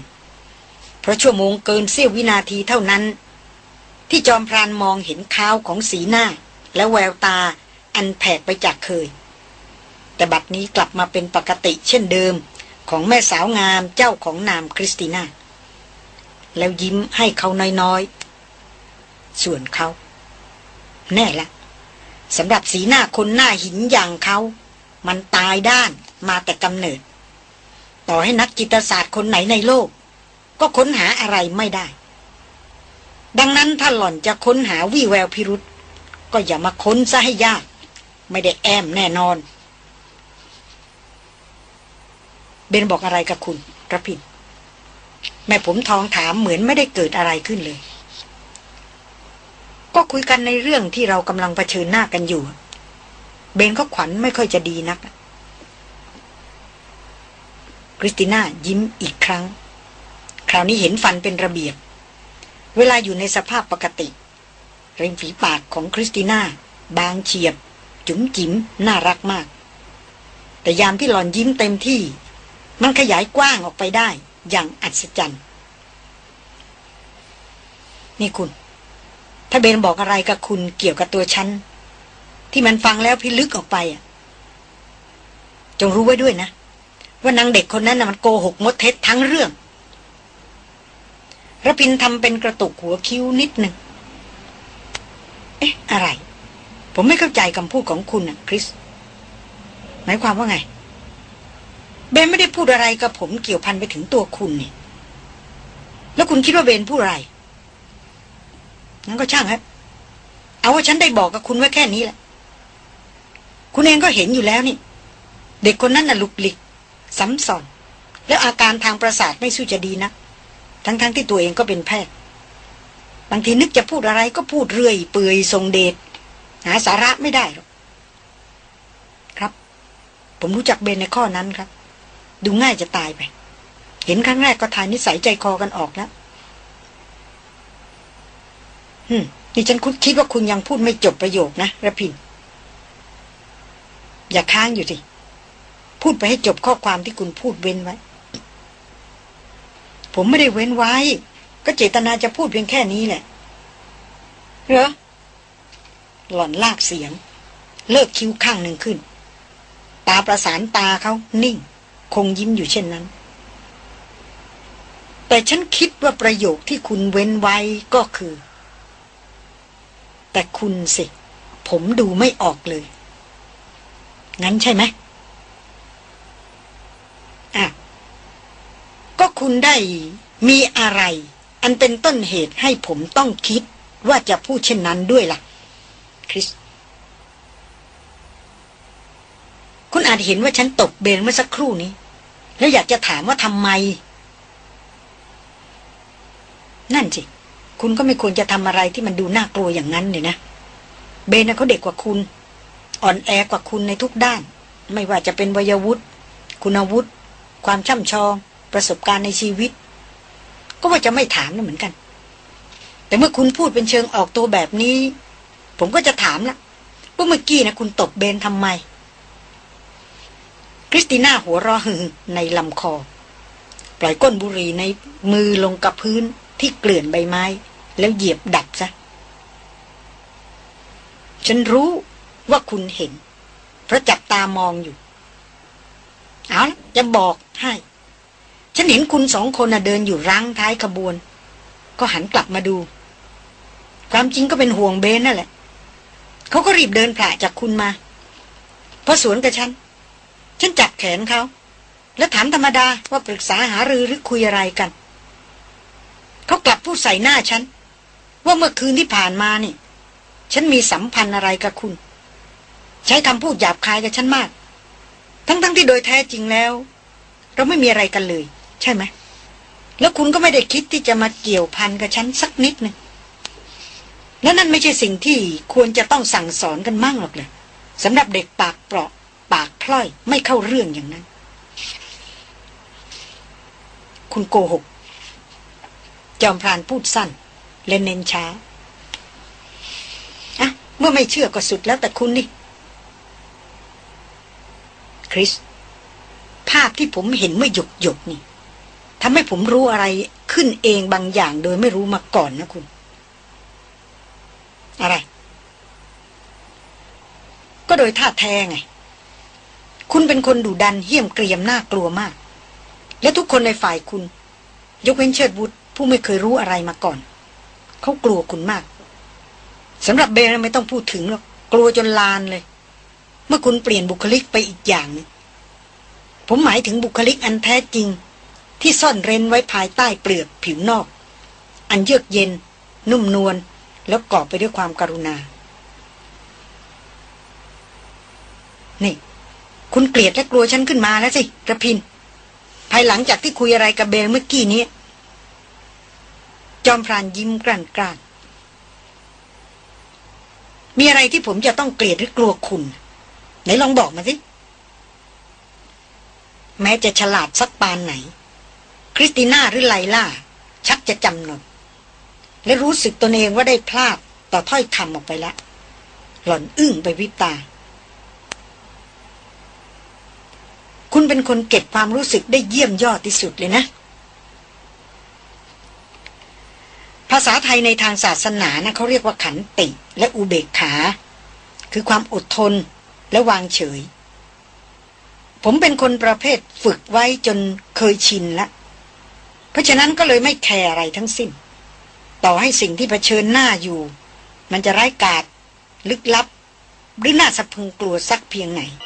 เพราะชั่วโมงเกินเสี้ยววินาทีเท่านั้น ที่จอมพรานมองเห็นข้าวของสีหน้า และแววตาอันแผกไปจากเคย แต่บัดนี้กลับมาเป็นปกติเช่นเดิม ของแม่สาวงามเจ้าของนามคริสติน่า แล้วยิ้มให้เขาน้อยๆ ส่วนเขา แน่ละสำหรับสีหน้าคนหน้าหินอย่างเขา มันตายด้านมาแต่กำเนิด ต่อให้นักจิตศาสตร์คนไหนในโลก ก็ค้นหาอะไรไม่ได้ ดังนั้นถ้าหล่อนจะค้นหาวี่แววพิรุษก็อย่ามาค้นซะให้ยาก ไม่ได้แอมแน่นอน เบนบอกอะไรกับคุณระพินแม่ผมทองถามเหมือนไม่ได้เกิดอะไรขึ้นเลย ก็คุยกันในเรื่องที่เรากำลังเผชิญหน้ากันอยู่ เบลเขาขวัญไม่ค่อยจะดีนัก คริสติน่ายิ้มอีกครั้ง คราวนี้เห็นฟันเป็นระเบียบ เวลาอยู่ในสภาพปกติริมฝีปากของคริสติน่า บางเฉียบ จุ๋มจิ๋มน่ารักมาก แต่ยามที่หลอนยิ้มเต็มที่ มันขยายกว้างออกไปได้ อย่างอัศจรรย์นี่คุณ ถ้าเบนบอกอะไรกับคุณเกี่ยวกับตัวฉัน ที่มันฟังแล้วพิลึกออกไปอะ จงรู้ไว้ด้วยนะ ว่านางเด็กคนนั้นน่ะมันโกหกมดเท็จทั้งเรื่องระพินทำเป็นกระตุกหัวคิ้วนิดหนึ่ง เอ๊ะ อะไร ผมไม่เข้าใจคำพูดของคุณนะคริส หมายความว่าไง เบนไม่ได้พูดอะไรกับผมเกี่ยวพันไปถึงตัวคุณนี่ แล้วคุณคิดว่าเบนพูดอะไรงั้นก็ช่างครับเอาว่าฉันได้บอกกับคุณไว้แค่นี้แหละ คุณเองก็เห็นอยู่แล้วนี่ เด็กคนนั้นน่ะลุกลิก ซ้ำซ้อนแล้วอาการทางประสาทไม่สู้จะดีนะทั้งๆทที่ตัวเองก็เป็นแพทย์ บางทีนึกจะพูดอะไรก็พูดเรื่อยเปื่อยทรงเดชหาสาระไม่ได้หรอกครับ ผมรู้จักเบนในข้อนั้นครับ ดูง่ายจะตายไป เห็นครั้งแรกก็ทายนิสัยใจคอกันออกแล้วฮึนี่ฉันคิดว่าคุณยังพูดไม่จบประโยคนะระพิน อย่าค้างอยู่สิ พูดไปให้จบข้อความที่คุณพูดเว้นไว้ ผมไม่ได้เว้นไว้ ก็เจตนาจะพูดเพียงแค่นี้แหละเหรอหล่อนลากเสียง เลิกคิ้วข้างหนึ่งขึ้น ตาประสานตาเขานิ่ง คงยิ้มอยู่เช่นนั้น แต่ฉันคิดว่าประโยคที่คุณเว้นไว้ก็คือ แต่คุณสิ ผมดูไม่ออกเลย งั้นใช่ไหมอะ ก็ คุณได้มีอะไร อันเป็นต้นเหตุให้ผมต้องคิดว่าจะพูดเช่นนั้นด้วยล่ะ คริส คุณอาจเห็นว่าฉันตกเบนเมื่อสักครู่นี้ แล้วอยากจะถามว่าทำไม นั่นสิ คุณก็ไม่ควรจะทำอะไรที่มันดูน่ากลัวอย่างนั้นเลยนะ เบนเขาเด็กกว่าคุณ อ่อนแอกว่าคุณในทุกด้าน ไม่ว่าจะเป็นวัยวุฒิ คุณวุฒิ ความช่ำชอง ประสบการณ์ในชีวิต ก็ว่าจะไม่ถามนะเหมือนกัน แต่เมื่อคุณพูดเป็นเชิงออกตัวแบบนี้ ผมก็จะถามละว่าเมื่อกี้นะคุณตบเบนทำไม คริสติน่าหัวราะหึงในลำคอ ปล่อยก้นบุหรี่ในมือลงกับพื้นที่เกลื่อนใบไม้ แล้วเหยียบดับซะ ฉันรู้ว่าคุณเห็น เพราะจับตามองอยู่ เอาละจะบอกให้ ฉันเห็นคุณสองคนเดินอยู่รังท้ายขบวน ก็หันกลับมาดู ความจริงก็เป็นห่วงเบนนั่นแหละ เขาก็รีบเดินผ่าจากคุณมาเพราะสวนกับฉัน ฉันจับแขนเขา แล้วถามธรรมดาว่าปรึกษาหารือหรือคุยอะไรกัน เขากลับพูดใส่หน้าฉัน ว่าเมื่อคืนที่ผ่านมานี่ ฉันมีสัมพันธ์อะไรกับคุณ ใช้คำพูดหยาบคายกับฉันมาก ทั้งๆทที่โดยแท้จริงแล้ว เราไม่มีอะไรกันเลย ใช่ไหม แล้วคุณก็ไม่ได้คิดที่จะมาเกี่ยวพันกับฉันสักนิดนึงและนั่นไม่ใช่สิ่งที่ควรจะต้องสั่งสอนกันมั่งหรอกเลยสำหรับเด็กปากเปราะ ปากพล่อยไม่เข้าเรื่องอย่างนั้น คุณโกหก จอมพรานพูดสั้น และเน้นช้าอะเมื่อไม่เชื่อก็สุดแล้วแต่คุณนี่คริส ภาพที่ผมเห็นเมื่อหยกหยกนี่ ทำให้ผมรู้อะไรขึ้นเองบางอย่างโดยไม่รู้มาก่อนนะคุณ อะไร ก็โดยท่าแท้ไง คุณเป็นคนดุดันเหี้ยมเกรียมน่ากลัวมาก และทุกคนในฝ่ายคุณ ยกเว้นเชิดวุฒผู้ไม่เคยรู้อะไรมาก่อน เขากลัวคุณมากสำหรับเบลไม่ต้องพูดถึงหรอกกลัวจนลานเลย เมื่อคุณเปลี่ยนบุคลิกไปอีกอย่างนึงผมหมายถึงบุคลิกอันแท้จริง ที่ซ่อนเร้นไว้ภายใต้เปลือกผิวนอก อันเยือกเย็น นุ่มนวลแล้วกอบไปด้วยความการุณา นี่ คุณเกลียดและกลัวฉันขึ้นมาแล้วสิกระพิน ภายหลังจากที่คุยอะไรกับเบลเมื่อกี้นี้ จอมพรานยิ้มกลั่นกลานมีอะไรที่ผมจะต้องเกลียดหรือกลัวคุณ ไหนลองบอกมาสิ แม้จะฉลาดสักปานไหน คริสติน่าหรือไลล่า ชักจะจำนนและรู้สึกตนเองว่าได้พลาดต่อถ้อยคำออกไปแล้วหล่อนอึ้งไปวิบตา คุณเป็นคนเก็บความรู้สึกได้เยี่ยมยอดที่สุดเลยนะ ภาษาไทยในทางศาสนานะเขาเรียกว่าขันติและอุเบกขา คือความอดทนและวางเฉย ผมเป็นคนประเภทฝึกไว้จนเคยชินละ เพราะฉะนั้นก็เลยไม่แคร์อะไรทั้งสิ้น ต่อให้สิ่งที่เผชิญหน้าอยู่ มันจะร้ายกาจลึกลับ หรือน่าสะพึงกลัวสักเพียงไหน